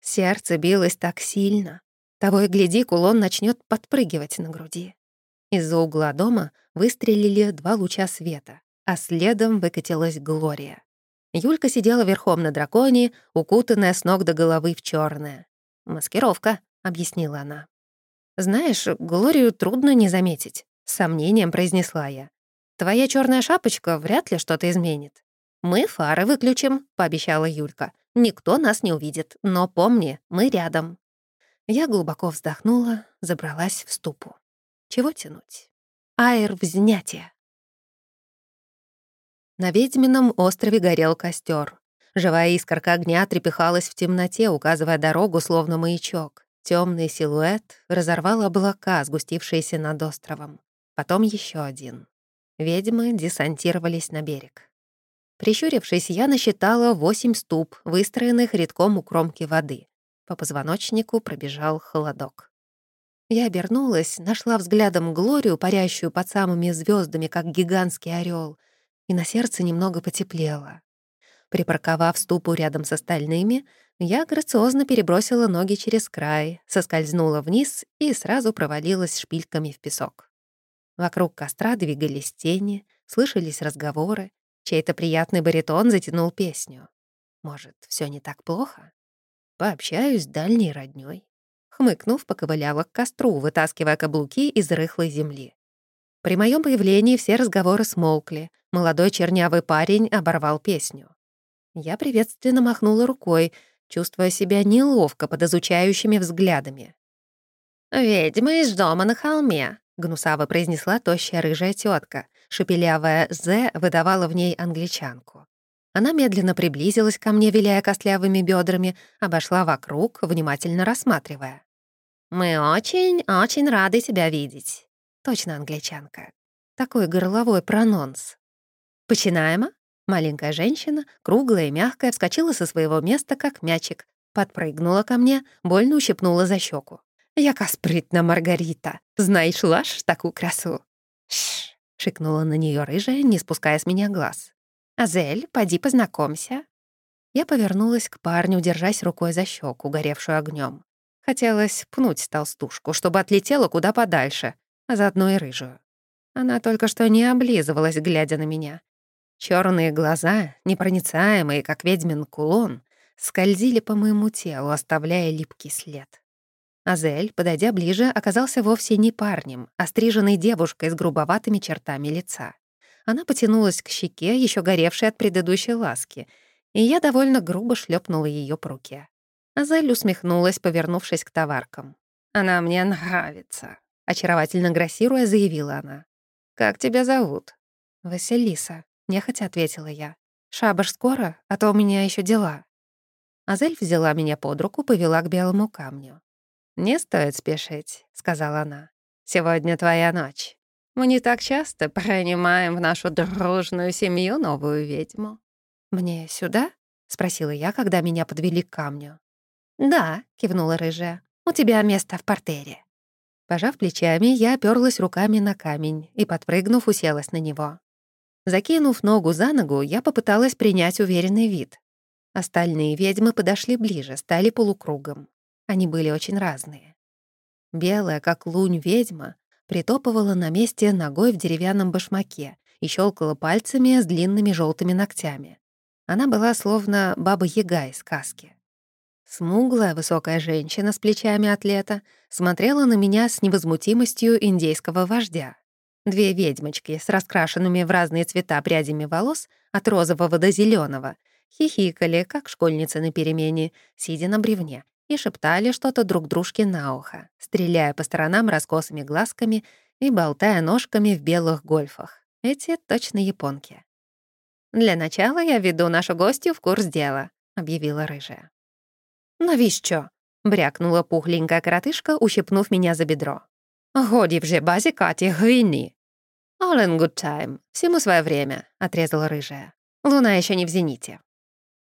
Сердце билось так сильно. Того и гляди, кулон начнет подпрыгивать на груди. Из-за угла дома выстрелили два луча света, а следом выкатилась Глория. Юлька сидела верхом на драконе, укутанная с ног до головы в черное. «Маскировка», — объяснила она. «Знаешь, Глорию трудно не заметить», — с сомнением произнесла я. «Твоя черная шапочка вряд ли что-то изменит». «Мы фары выключим», — пообещала Юлька. «Никто нас не увидит, но помни, мы рядом». Я глубоко вздохнула, забралась в ступу. Чего тянуть? Аэр взнятие. На ведьмином острове горел костер. Живая искорка огня трепыхалась в темноте, указывая дорогу, словно маячок. Темный силуэт разорвал облака, сгустившиеся над островом. Потом еще один. Ведьмы десантировались на берег. Прищурившись, я насчитала восемь ступ, выстроенных редком у кромки воды. По позвоночнику пробежал холодок. Я обернулась, нашла взглядом Глорию, парящую под самыми звездами, как гигантский орел, и на сердце немного потеплело. Припарковав ступу рядом с остальными, я грациозно перебросила ноги через край, соскользнула вниз и сразу провалилась шпильками в песок. Вокруг костра двигались тени, слышались разговоры, чей-то приятный баритон затянул песню. Может, все не так плохо? Пообщаюсь с дальней роднёй. Хмыкнув, поковыляла к костру, вытаскивая каблуки из рыхлой земли. При моем появлении все разговоры смолкли. Молодой чернявый парень оборвал песню. Я приветственно махнула рукой, чувствуя себя неловко под изучающими взглядами. «Ведьма из дома на холме», — гнусаво произнесла тощая рыжая тетка. Шепелявая «З» выдавала в ней англичанку. Она медленно приблизилась ко мне, виляя костлявыми бедрами, обошла вокруг, внимательно рассматривая. «Мы очень-очень рады тебя видеть». Точно англичанка. Такой горловой прононс. «Починаемо?» Маленькая женщина, круглая и мягкая, вскочила со своего места, как мячик, подпрыгнула ко мне, больно ущипнула за щеку. «Яка спритна Маргарита! Знаешь, лаш такую красу!» «Шш!» — шикнула на нее рыжая, не спуская с меня глаз. «Азель, поди познакомься». Я повернулась к парню, держась рукой за щеку, горевшую огнем. Хотелось пнуть толстушку, чтобы отлетела куда подальше, а заодно и рыжую. Она только что не облизывалась, глядя на меня, Черные глаза, непроницаемые, как ведьмин кулон, скользили по моему телу, оставляя липкий след. Азель, подойдя ближе, оказался вовсе не парнем, а стриженной девушкой с грубоватыми чертами лица. Она потянулась к щеке, еще горевшей от предыдущей ласки, и я довольно грубо шлепнула ее по руке. Азель усмехнулась, повернувшись к товаркам. «Она мне нравится», — очаровательно грассируя, заявила она. «Как тебя зовут?» «Василиса», Нехотя ответила я. «Шабаш скоро, а то у меня еще дела». Азель взяла меня под руку, повела к белому камню. «Не стоит спешить», — сказала она. «Сегодня твоя ночь. Мы не так часто принимаем в нашу дружную семью новую ведьму». «Мне сюда?» — спросила я, когда меня подвели к камню. «Да», — кивнула рыжая, — «у тебя место в портере». Пожав плечами, я оперлась руками на камень и, подпрыгнув, уселась на него. Закинув ногу за ногу, я попыталась принять уверенный вид. Остальные ведьмы подошли ближе, стали полукругом. Они были очень разные. Белая, как лунь ведьма, притопывала на месте ногой в деревянном башмаке и щелкала пальцами с длинными желтыми ногтями. Она была словно баба-яга из сказки. Смуглая, высокая женщина с плечами атлета смотрела на меня с невозмутимостью индейского вождя. Две ведьмочки с раскрашенными в разные цвета прядями волос от розового до зеленого хихикали, как школьницы на перемене, сидя на бревне, и шептали что-то друг дружке на ухо, стреляя по сторонам раскосыми глазками и болтая ножками в белых гольфах. Эти точно японки. «Для начала я веду нашу гостью в курс дела», — объявила рыжая. «Навіщо?» брякнула пухленькая коротышка, ущипнув меня за бедро. «Годи вже базикати гвини!» «All in good time. Всему свое время», — отрезала рыжая. «Луна еще не в зените».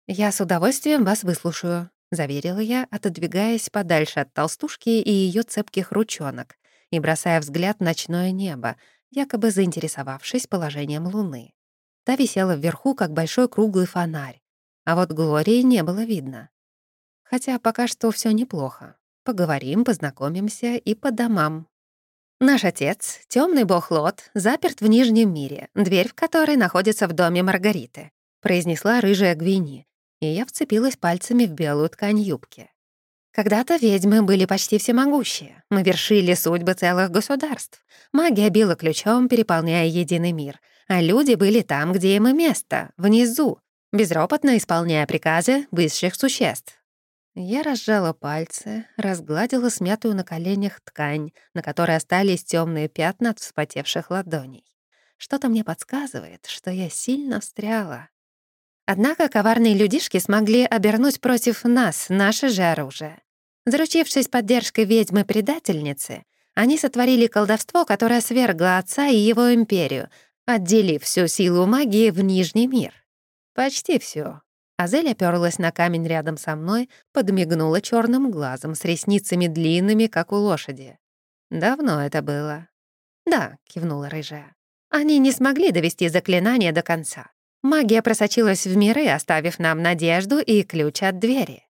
«Я с удовольствием вас выслушаю», — заверила я, отодвигаясь подальше от толстушки и ее цепких ручонок и бросая взгляд в ночное небо, якобы заинтересовавшись положением Луны. Та висела вверху, как большой круглый фонарь, а вот Глории не было видно. Хотя пока что все неплохо. Поговорим, познакомимся и по домам. Наш отец, темный бог Лот, заперт в Нижнем мире, дверь в которой находится в доме Маргариты, произнесла рыжая Гвини, и я вцепилась пальцами в белую ткань юбки. Когда-то ведьмы были почти всемогущие. Мы вершили судьбы целых государств. Магия била ключом, переполняя единый мир. А люди были там, где им и место, внизу, безропотно исполняя приказы высших существ. Я разжала пальцы, разгладила смятую на коленях ткань, на которой остались темные пятна от вспотевших ладоней. Что-то мне подсказывает, что я сильно встряла. Однако коварные людишки смогли обернуть против нас наше же оружие. Заручившись поддержкой ведьмы-предательницы, они сотворили колдовство, которое свергло отца и его империю, отделив всю силу магии в Нижний мир. Почти всю. Азель оперлась на камень рядом со мной, подмигнула черным глазом с ресницами длинными, как у лошади. Давно это было. «Да», — кивнула рыжая. «Они не смогли довести заклинание до конца. Магия просочилась в миры, оставив нам надежду и ключ от двери».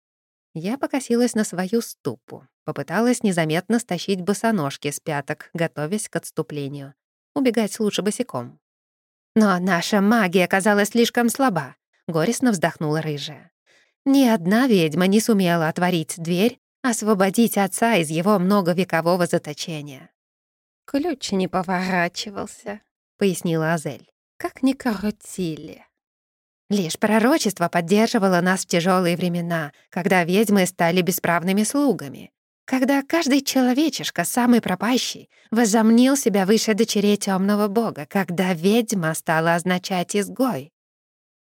Я покосилась на свою ступу, попыталась незаметно стащить босоножки с пяток, готовясь к отступлению. Убегать лучше босиком. Но наша магия оказалась слишком слаба. Горестно вздохнула рыжая. Ни одна ведьма не сумела отворить дверь, освободить отца из его многовекового заточения. «Ключ не поворачивался», — пояснила Азель. «Как ни крутили». Лишь пророчество поддерживало нас в тяжелые времена, когда ведьмы стали бесправными слугами. Когда каждый человечишка, самый пропащий, возомнил себя выше дочерей темного бога, когда ведьма стала означать изгой.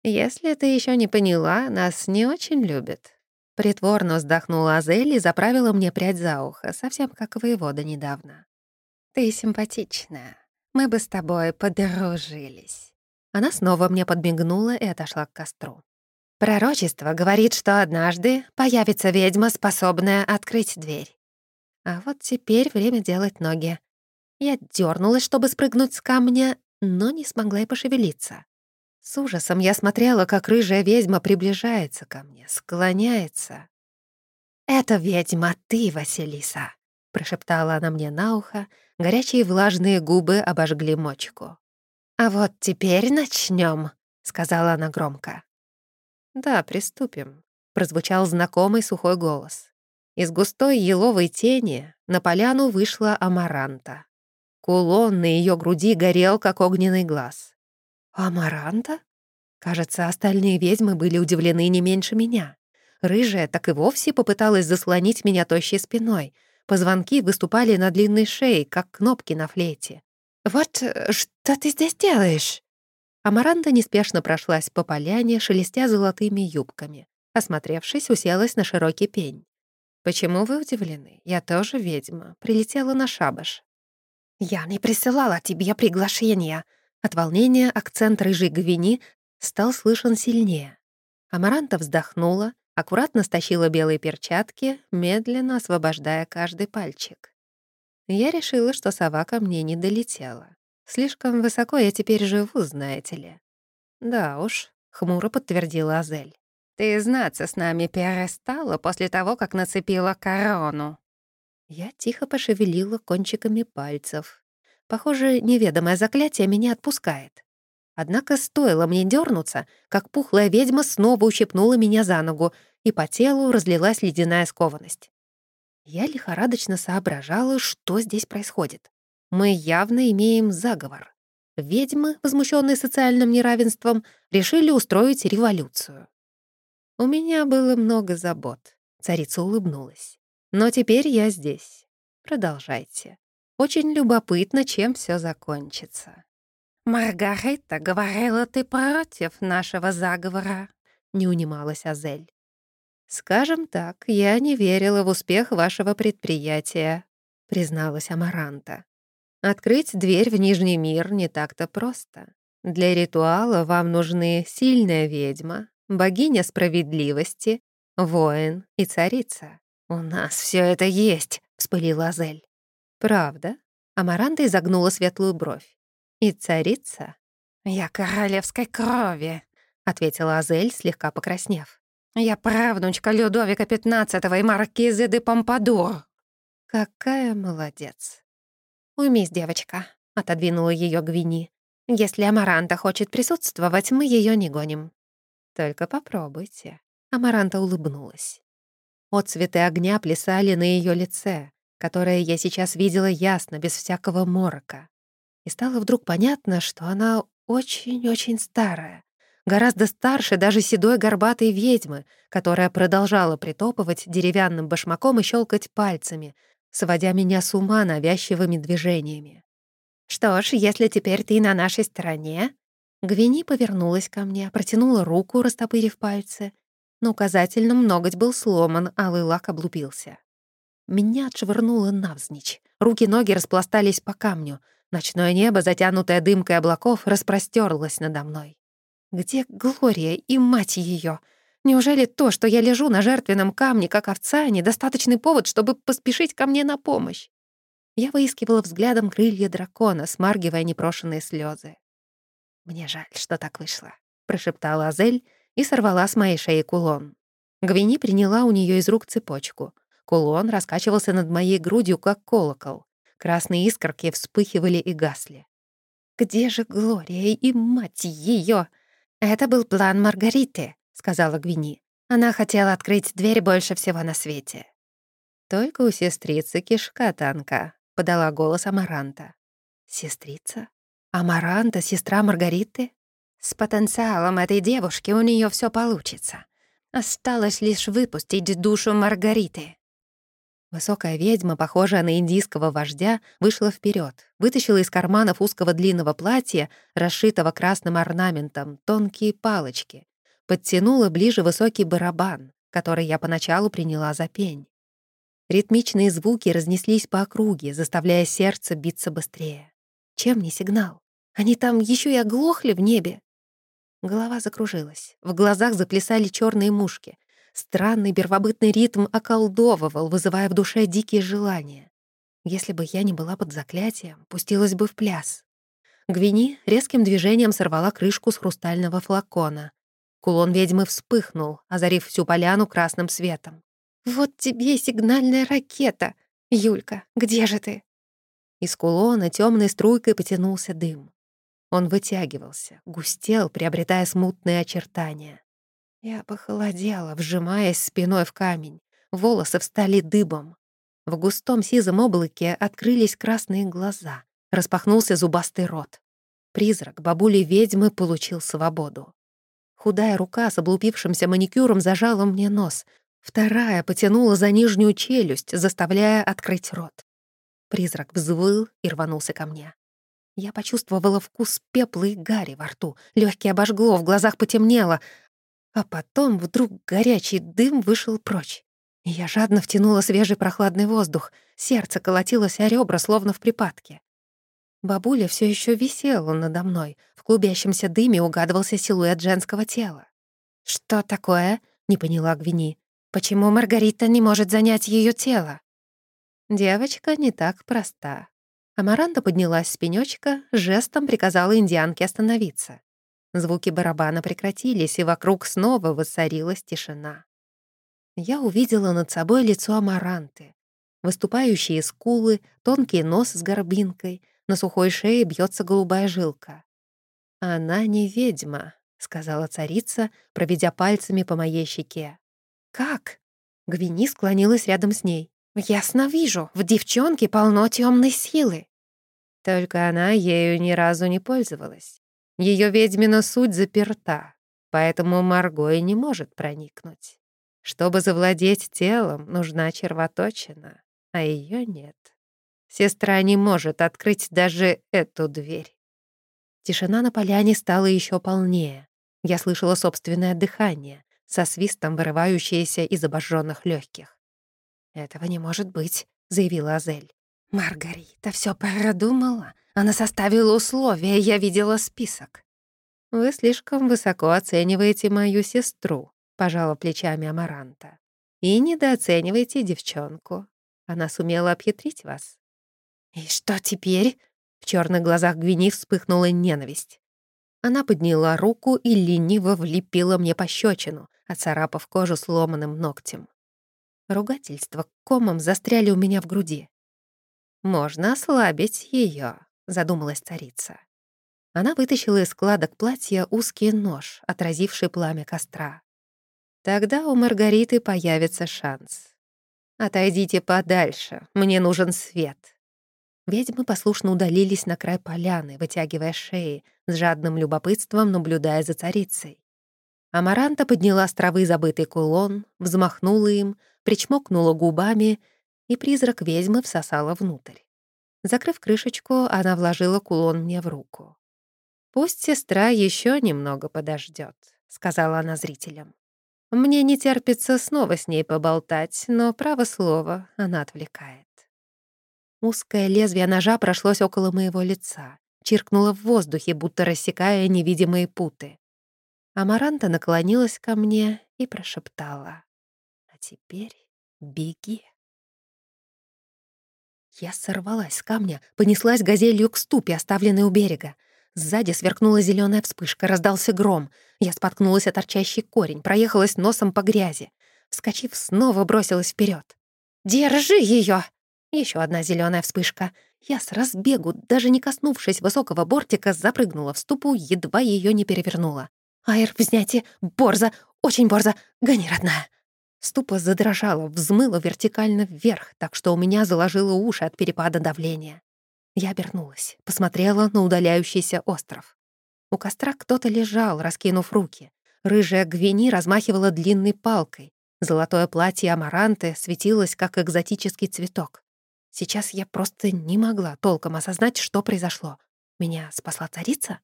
«Если ты еще не поняла, нас не очень любят». Притворно вздохнула Азель и заправила мне прядь за ухо, совсем как воевода недавно. «Ты симпатичная. Мы бы с тобой подружились». Она снова мне подмигнула и отошла к костру. Пророчество говорит, что однажды появится ведьма, способная открыть дверь. А вот теперь время делать ноги. Я дернулась, чтобы спрыгнуть с камня, но не смогла и пошевелиться. С ужасом я смотрела, как рыжая ведьма приближается ко мне, склоняется. «Это ведьма ты, Василиса», — прошептала она мне на ухо, горячие влажные губы обожгли мочку. «А вот теперь начнем, сказала она громко. «Да, приступим», — прозвучал знакомый сухой голос. Из густой еловой тени на поляну вышла амаранта. Кулон на ее груди горел, как огненный глаз. «Амаранта?» Кажется, остальные ведьмы были удивлены не меньше меня. Рыжая так и вовсе попыталась заслонить меня тощей спиной. Позвонки выступали на длинной шее, как кнопки на флейте. «Вот э, что ты здесь делаешь?» Амаранта неспешно прошлась по поляне, шелестя золотыми юбками. Осмотревшись, уселась на широкий пень. «Почему вы удивлены? Я тоже ведьма. Прилетела на шабаш». «Я не присылала тебе приглашения», от волнения акцент рыжей гвини стал слышен сильнее. Амаранта вздохнула, аккуратно стащила белые перчатки, медленно освобождая каждый пальчик. Я решила, что сова ко мне не долетела. Слишком высоко я теперь живу, знаете ли. Да уж, хмуро подтвердила Азель. Ты знаться с нами перестала после того, как нацепила корону. Я тихо пошевелила кончиками пальцев, Похоже, неведомое заклятие меня отпускает. Однако стоило мне дернуться, как пухлая ведьма снова ущипнула меня за ногу, и по телу разлилась ледяная скованность. Я лихорадочно соображала, что здесь происходит. Мы явно имеем заговор. Ведьмы, возмущенные социальным неравенством, решили устроить революцию. У меня было много забот. Царица улыбнулась. Но теперь я здесь. Продолжайте. Очень любопытно, чем все закончится. «Маргарита говорила, ты против нашего заговора», — не унималась Азель. «Скажем так, я не верила в успех вашего предприятия», — призналась Амаранта. «Открыть дверь в Нижний мир не так-то просто. Для ритуала вам нужны сильная ведьма, богиня справедливости, воин и царица. «У нас все это есть», — вспылила Азель. «Правда?» — Амаранта изогнула светлую бровь. «И царица?» «Я королевской крови», — ответила Азель, слегка покраснев. «Я правнучка Людовика XV и маркизы де Помпадур». «Какая молодец!» «Уймись, девочка», — отодвинула ее Гвини. «Если Амаранта хочет присутствовать, мы ее не гоним». «Только попробуйте». Амаранта улыбнулась. Отцветы огня плясали на ее лице, которое я сейчас видела ясно, без всякого морока. И стало вдруг понятно, что она очень-очень старая, гораздо старше даже седой горбатой ведьмы, которая продолжала притопывать деревянным башмаком и щелкать пальцами, сводя меня с ума навязчивыми движениями. «Что ж, если теперь ты на нашей стороне...» Гвини повернулась ко мне, протянула руку, растопырив пальцы, на указательном ноготь был сломан, а лак облупился. Меня отшвырнуло навзничь. Руки-ноги распластались по камню. Ночное небо, затянутое дымкой облаков, распростерлось надо мной. Где Глория и мать ее? Неужели то, что я лежу на жертвенном камне, как овца, недостаточный повод, чтобы поспешить ко мне на помощь? Я выискивала взглядом крылья дракона, смаргивая непрошенные слезы. «Мне жаль, что так вышло», — прошептала Азель, и сорвала с моей шеи кулон. Гвини приняла у нее из рук цепочку. Кулон раскачивался над моей грудью, как колокол. Красные искорки вспыхивали и гасли. «Где же Глория и мать ее? «Это был план Маргариты», — сказала Гвини. «Она хотела открыть дверь больше всего на свете». «Только у сестрицы кишка танка», — подала голос Амаранта. «Сестрица? Амаранта, сестра Маргариты?» С потенциалом этой девушки у нее все получится. Осталось лишь выпустить душу Маргариты. Высокая ведьма, похожая на индийского вождя, вышла вперед, вытащила из карманов узкого длинного платья, расшитого красным орнаментом, тонкие палочки, подтянула ближе высокий барабан, который я поначалу приняла за пень. Ритмичные звуки разнеслись по округе, заставляя сердце биться быстрее. Чем не сигнал? Они там еще и оглохли в небе. Голова закружилась, в глазах заплясали черные мушки. Странный первобытный ритм околдовывал, вызывая в душе дикие желания. Если бы я не была под заклятием, пустилась бы в пляс. Гвини резким движением сорвала крышку с хрустального флакона. Кулон ведьмы вспыхнул, озарив всю поляну красным светом. «Вот тебе сигнальная ракета! Юлька, где же ты?» Из кулона темной струйкой потянулся дым. Он вытягивался, густел, приобретая смутные очертания. Я похолодела, вжимаясь спиной в камень. Волосы встали дыбом. В густом сизом облаке открылись красные глаза. Распахнулся зубастый рот. Призрак бабули-ведьмы получил свободу. Худая рука с облупившимся маникюром зажала мне нос. Вторая потянула за нижнюю челюсть, заставляя открыть рот. Призрак взвыл и рванулся ко мне. Я почувствовала вкус пепла и гари во рту, легкие обожгло, в глазах потемнело, а потом вдруг горячий дым вышел прочь. Я жадно втянула свежий прохладный воздух, сердце колотилось о ребра, словно в припадке. Бабуля все еще висела надо мной, в клубящемся дыме угадывался силуэт женского тела. «Что такое?» — не поняла Гвини. «Почему Маргарита не может занять ее тело?» Девочка не так проста. Амаранта поднялась с пенёчка, жестом приказала индианке остановиться. Звуки барабана прекратились, и вокруг снова воцарилась тишина. Я увидела над собой лицо Амаранты. Выступающие скулы, тонкий нос с горбинкой, на сухой шее бьется голубая жилка. «Она не ведьма», — сказала царица, проведя пальцами по моей щеке. «Как?» Гвини склонилась рядом с ней. «Ясно вижу, в девчонке полно темной силы. Только она ею ни разу не пользовалась. Ее ведьмина суть заперта, поэтому Марго и не может проникнуть. Чтобы завладеть телом, нужна червоточина, а ее нет. Сестра не может открыть даже эту дверь. Тишина на поляне стала еще полнее. Я слышала собственное дыхание, со свистом вырывающиеся из обожженных легких. «Этого не может быть», — заявила Азель. «Маргарита все продумала. Она составила условия, я видела список». «Вы слишком высоко оцениваете мою сестру», — пожала плечами Амаранта. «И недооцениваете девчонку. Она сумела обхитрить вас». «И что теперь?» В черных глазах Гвини вспыхнула ненависть. Она подняла руку и лениво влепила мне пощечину, оцарапав кожу сломанным ногтем. Ругательства комом застряли у меня в груди. «Можно ослабить ее, задумалась царица. Она вытащила из складок платья узкий нож, отразивший пламя костра. Тогда у Маргариты появится шанс. «Отойдите подальше, мне нужен свет». Ведьмы послушно удалились на край поляны, вытягивая шеи, с жадным любопытством наблюдая за царицей. Амаранта подняла с травы забытый кулон, взмахнула им, причмокнула губами, и призрак ведьмы всосала внутрь. Закрыв крышечку, она вложила кулон мне в руку. «Пусть сестра еще немного подождет, сказала она зрителям. «Мне не терпится снова с ней поболтать, но, право слово, она отвлекает». Узкое лезвие ножа прошлось около моего лица, чиркнуло в воздухе, будто рассекая невидимые путы. Амаранта наклонилась ко мне и прошептала. «А теперь беги». Я сорвалась с камня, понеслась газелью к ступе, оставленной у берега. Сзади сверкнула зеленая вспышка, раздался гром. Я споткнулась о торчащий корень, проехалась носом по грязи. Вскочив, снова бросилась вперед. «Держи ее! Еще одна зеленая вспышка. Я с разбегу, даже не коснувшись высокого бортика, запрыгнула в ступу, едва ее не перевернула. «Айр, взнятие! Борза! Очень борза! Гони, родная!» Ступа задрожала, взмыла вертикально вверх, так что у меня заложило уши от перепада давления. Я обернулась, посмотрела на удаляющийся остров. У костра кто-то лежал, раскинув руки. Рыжая Гвини размахивала длинной палкой. Золотое платье амаранты светилось, как экзотический цветок. Сейчас я просто не могла толком осознать, что произошло. Меня спасла царица?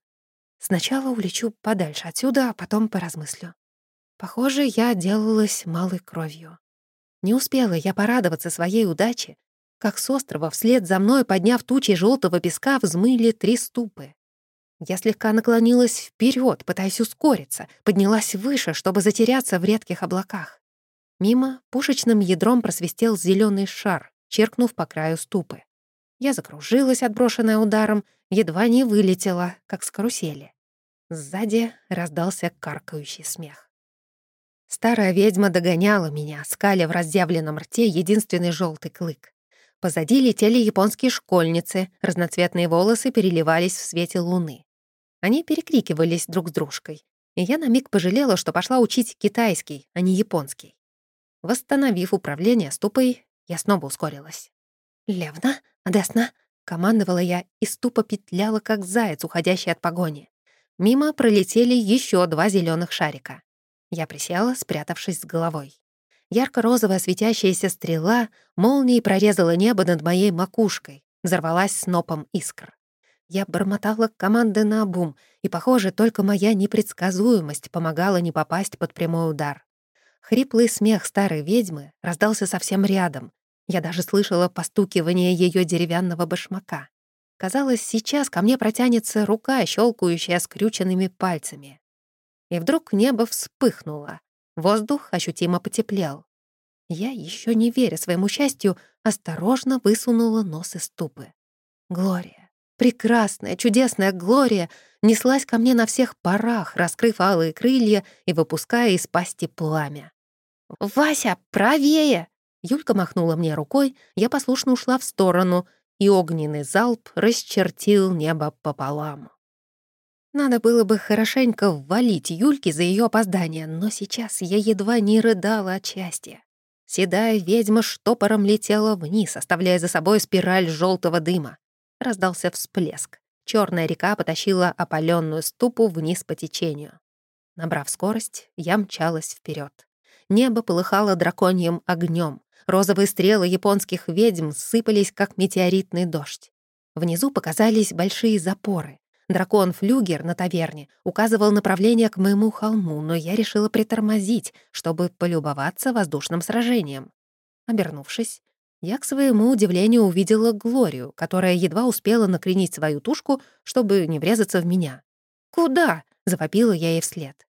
Сначала улечу подальше отсюда, а потом поразмыслю. Похоже, я делалась малой кровью. Не успела я порадоваться своей удаче, как с острова вслед за мной, подняв тучи желтого песка, взмыли три ступы. Я слегка наклонилась вперед, пытаясь ускориться, поднялась выше, чтобы затеряться в редких облаках. Мимо пушечным ядром просвистел зеленый шар, черкнув по краю ступы. Я закружилась, отброшенная ударом, едва не вылетела, как с карусели. Сзади раздался каркающий смех. Старая ведьма догоняла меня, скаля в разъявленном рте единственный желтый клык. Позади летели японские школьницы, разноцветные волосы переливались в свете луны. Они перекрикивались друг с дружкой, и я на миг пожалела, что пошла учить китайский, а не японский. Восстановив управление ступой, я снова ускорилась. «Левна, Десна!» — командовала я, и ступа петляла, как заяц, уходящий от погони. Мимо пролетели еще два зеленых шарика. Я присела, спрятавшись с головой. Ярко-розовая светящаяся стрела молнией прорезала небо над моей макушкой, взорвалась снопом искр. Я бормотала команды на обум, и, похоже, только моя непредсказуемость помогала не попасть под прямой удар. Хриплый смех старой ведьмы раздался совсем рядом. Я даже слышала постукивание ее деревянного башмака. Казалось, сейчас ко мне протянется рука, щелкающая скрюченными пальцами. И вдруг небо вспыхнуло. Воздух ощутимо потеплел. Я, еще не веря своему счастью, осторожно высунула нос из тупы. Глория, прекрасная, чудесная Глория, неслась ко мне на всех парах, раскрыв алые крылья и выпуская из пасти пламя. «Вася, правее!» Юлька махнула мне рукой, я послушно ушла в сторону, и огненный залп расчертил небо пополам. Надо было бы хорошенько ввалить Юльке за ее опоздание, но сейчас я едва не рыдала от счастья. Седая ведьма штопором летела вниз, оставляя за собой спираль желтого дыма. Раздался всплеск. Черная река потащила опаленную ступу вниз по течению. Набрав скорость, я мчалась вперед. Небо полыхало драконьим огнем. Розовые стрелы японских ведьм сыпались, как метеоритный дождь. Внизу показались большие запоры. Дракон-флюгер на таверне указывал направление к моему холму, но я решила притормозить, чтобы полюбоваться воздушным сражением. Обернувшись, я, к своему удивлению, увидела Глорию, которая едва успела накренить свою тушку, чтобы не врезаться в меня. «Куда?» — завопила я ей вслед.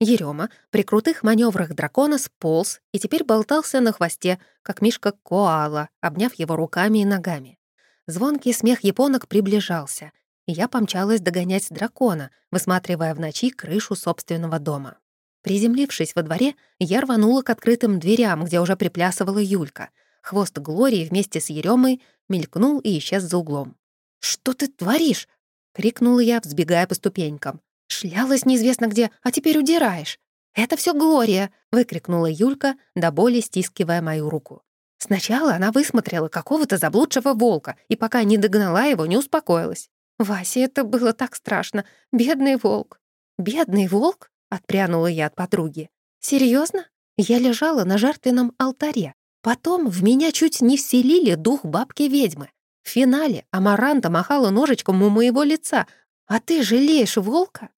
Ерема при крутых маневрах дракона сполз и теперь болтался на хвосте, как мишка коала, обняв его руками и ногами. Звонкий смех японок приближался, и я помчалась догонять дракона, высматривая в ночи крышу собственного дома. Приземлившись во дворе, я рванула к открытым дверям, где уже приплясывала Юлька. Хвост Глории вместе с Еремой мелькнул и исчез за углом. «Что ты творишь?» — крикнула я, взбегая по ступенькам. «Шлялась неизвестно где, а теперь удираешь». «Это все Глория!» — выкрикнула Юлька, до боли стискивая мою руку. Сначала она высмотрела какого-то заблудшего волка, и пока не догнала его, не успокоилась. «Вася, это было так страшно. Бедный волк». «Бедный волк?» — отпрянула я от подруги. Серьезно? Я лежала на жертвенном алтаре. Потом в меня чуть не вселили дух бабки-ведьмы. В финале Амаранта махала ножичком у моего лица. «А ты жалеешь волка?»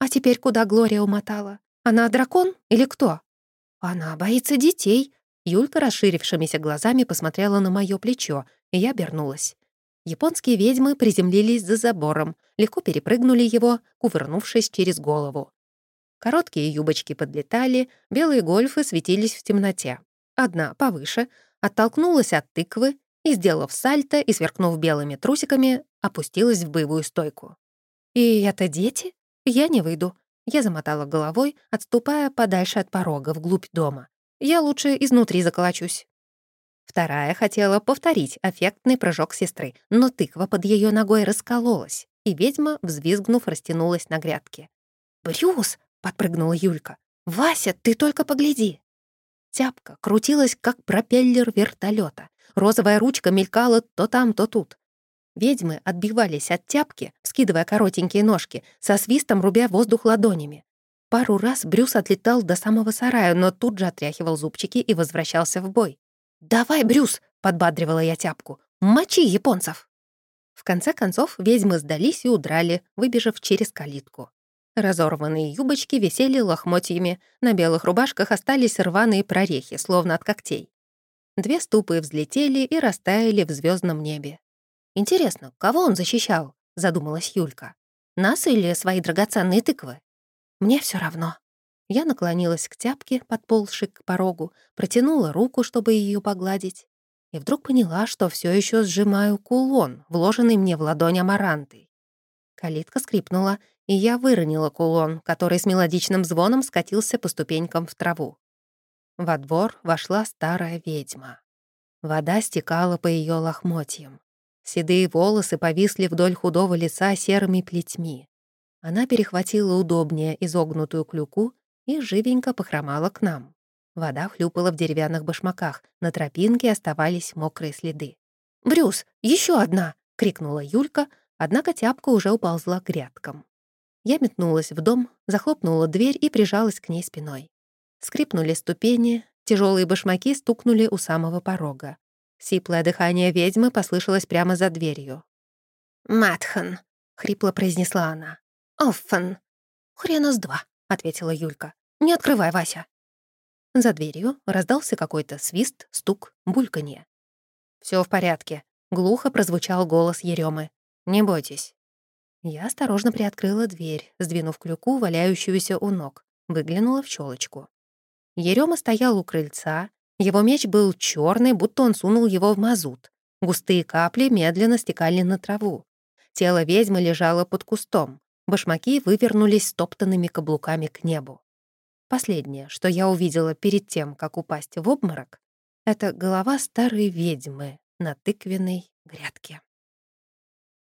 «А теперь куда Глория умотала? Она дракон или кто?» «Она боится детей», Юлька расширившимися глазами посмотрела на моё плечо, и я обернулась. Японские ведьмы приземлились за забором, легко перепрыгнули его, кувырнувшись через голову. Короткие юбочки подлетали, белые гольфы светились в темноте. Одна, повыше, оттолкнулась от тыквы и, сделав сальто и сверкнув белыми трусиками, опустилась в боевую стойку. «И это дети? Я не выйду». Я замотала головой, отступая подальше от порога, вглубь дома. Я лучше изнутри заколочусь». Вторая хотела повторить эффектный прыжок сестры, но тыква под ее ногой раскололась, и ведьма, взвизгнув, растянулась на грядке. «Брюс!» — подпрыгнула Юлька. «Вася, ты только погляди!» Тяпка крутилась, как пропеллер вертолета. Розовая ручка мелькала то там, то тут. Ведьмы отбивались от тяпки, скидывая коротенькие ножки, со свистом рубя воздух ладонями. Пару раз Брюс отлетал до самого сарая, но тут же отряхивал зубчики и возвращался в бой. «Давай, Брюс!» — подбадривала я тяпку. «Мочи японцев!» В конце концов ведьмы сдались и удрали, выбежав через калитку. Разорванные юбочки висели лохмотьями, на белых рубашках остались рваные прорехи, словно от когтей. Две ступы взлетели и растаяли в звездном небе. «Интересно, кого он защищал?» — задумалась Юлька. «Нас или свои драгоценные тыквы?» Мне все равно. Я наклонилась к тяпке, подползшей к порогу, протянула руку, чтобы ее погладить, и вдруг поняла, что все еще сжимаю кулон, вложенный мне в ладонь амаранты. Калитка скрипнула, и я выронила кулон, который с мелодичным звоном скатился по ступенькам в траву. Во двор вошла старая ведьма. Вода стекала по ее лохмотьям. Седые волосы повисли вдоль худого лица серыми плетьми. Она перехватила удобнее изогнутую клюку и живенько похромала к нам. Вода хлюпала в деревянных башмаках, на тропинке оставались мокрые следы. «Брюс, еще одна!» — крикнула Юлька, однако тяпка уже уползла к грядкам. Я метнулась в дом, захлопнула дверь и прижалась к ней спиной. Скрипнули ступени, тяжелые башмаки стукнули у самого порога. Сиплое дыхание ведьмы послышалось прямо за дверью. «Матхан», — хрипло произнесла она. «Оффен». «Хрена с два», — ответила Юлька. «Не открывай, Вася». За дверью раздался какой-то свист, стук, бульканье. Все в порядке», — глухо прозвучал голос Еремы. «Не бойтесь». Я осторожно приоткрыла дверь, сдвинув клюку, валяющуюся у ног, выглянула в щелочку. Ерема стоял у крыльца, его меч был черный, будто он сунул его в мазут. Густые капли медленно стекали на траву. Тело ведьмы лежало под кустом. Башмаки вывернулись стоптанными каблуками к небу. Последнее, что я увидела перед тем, как упасть в обморок, это голова старой ведьмы на тыквенной грядке.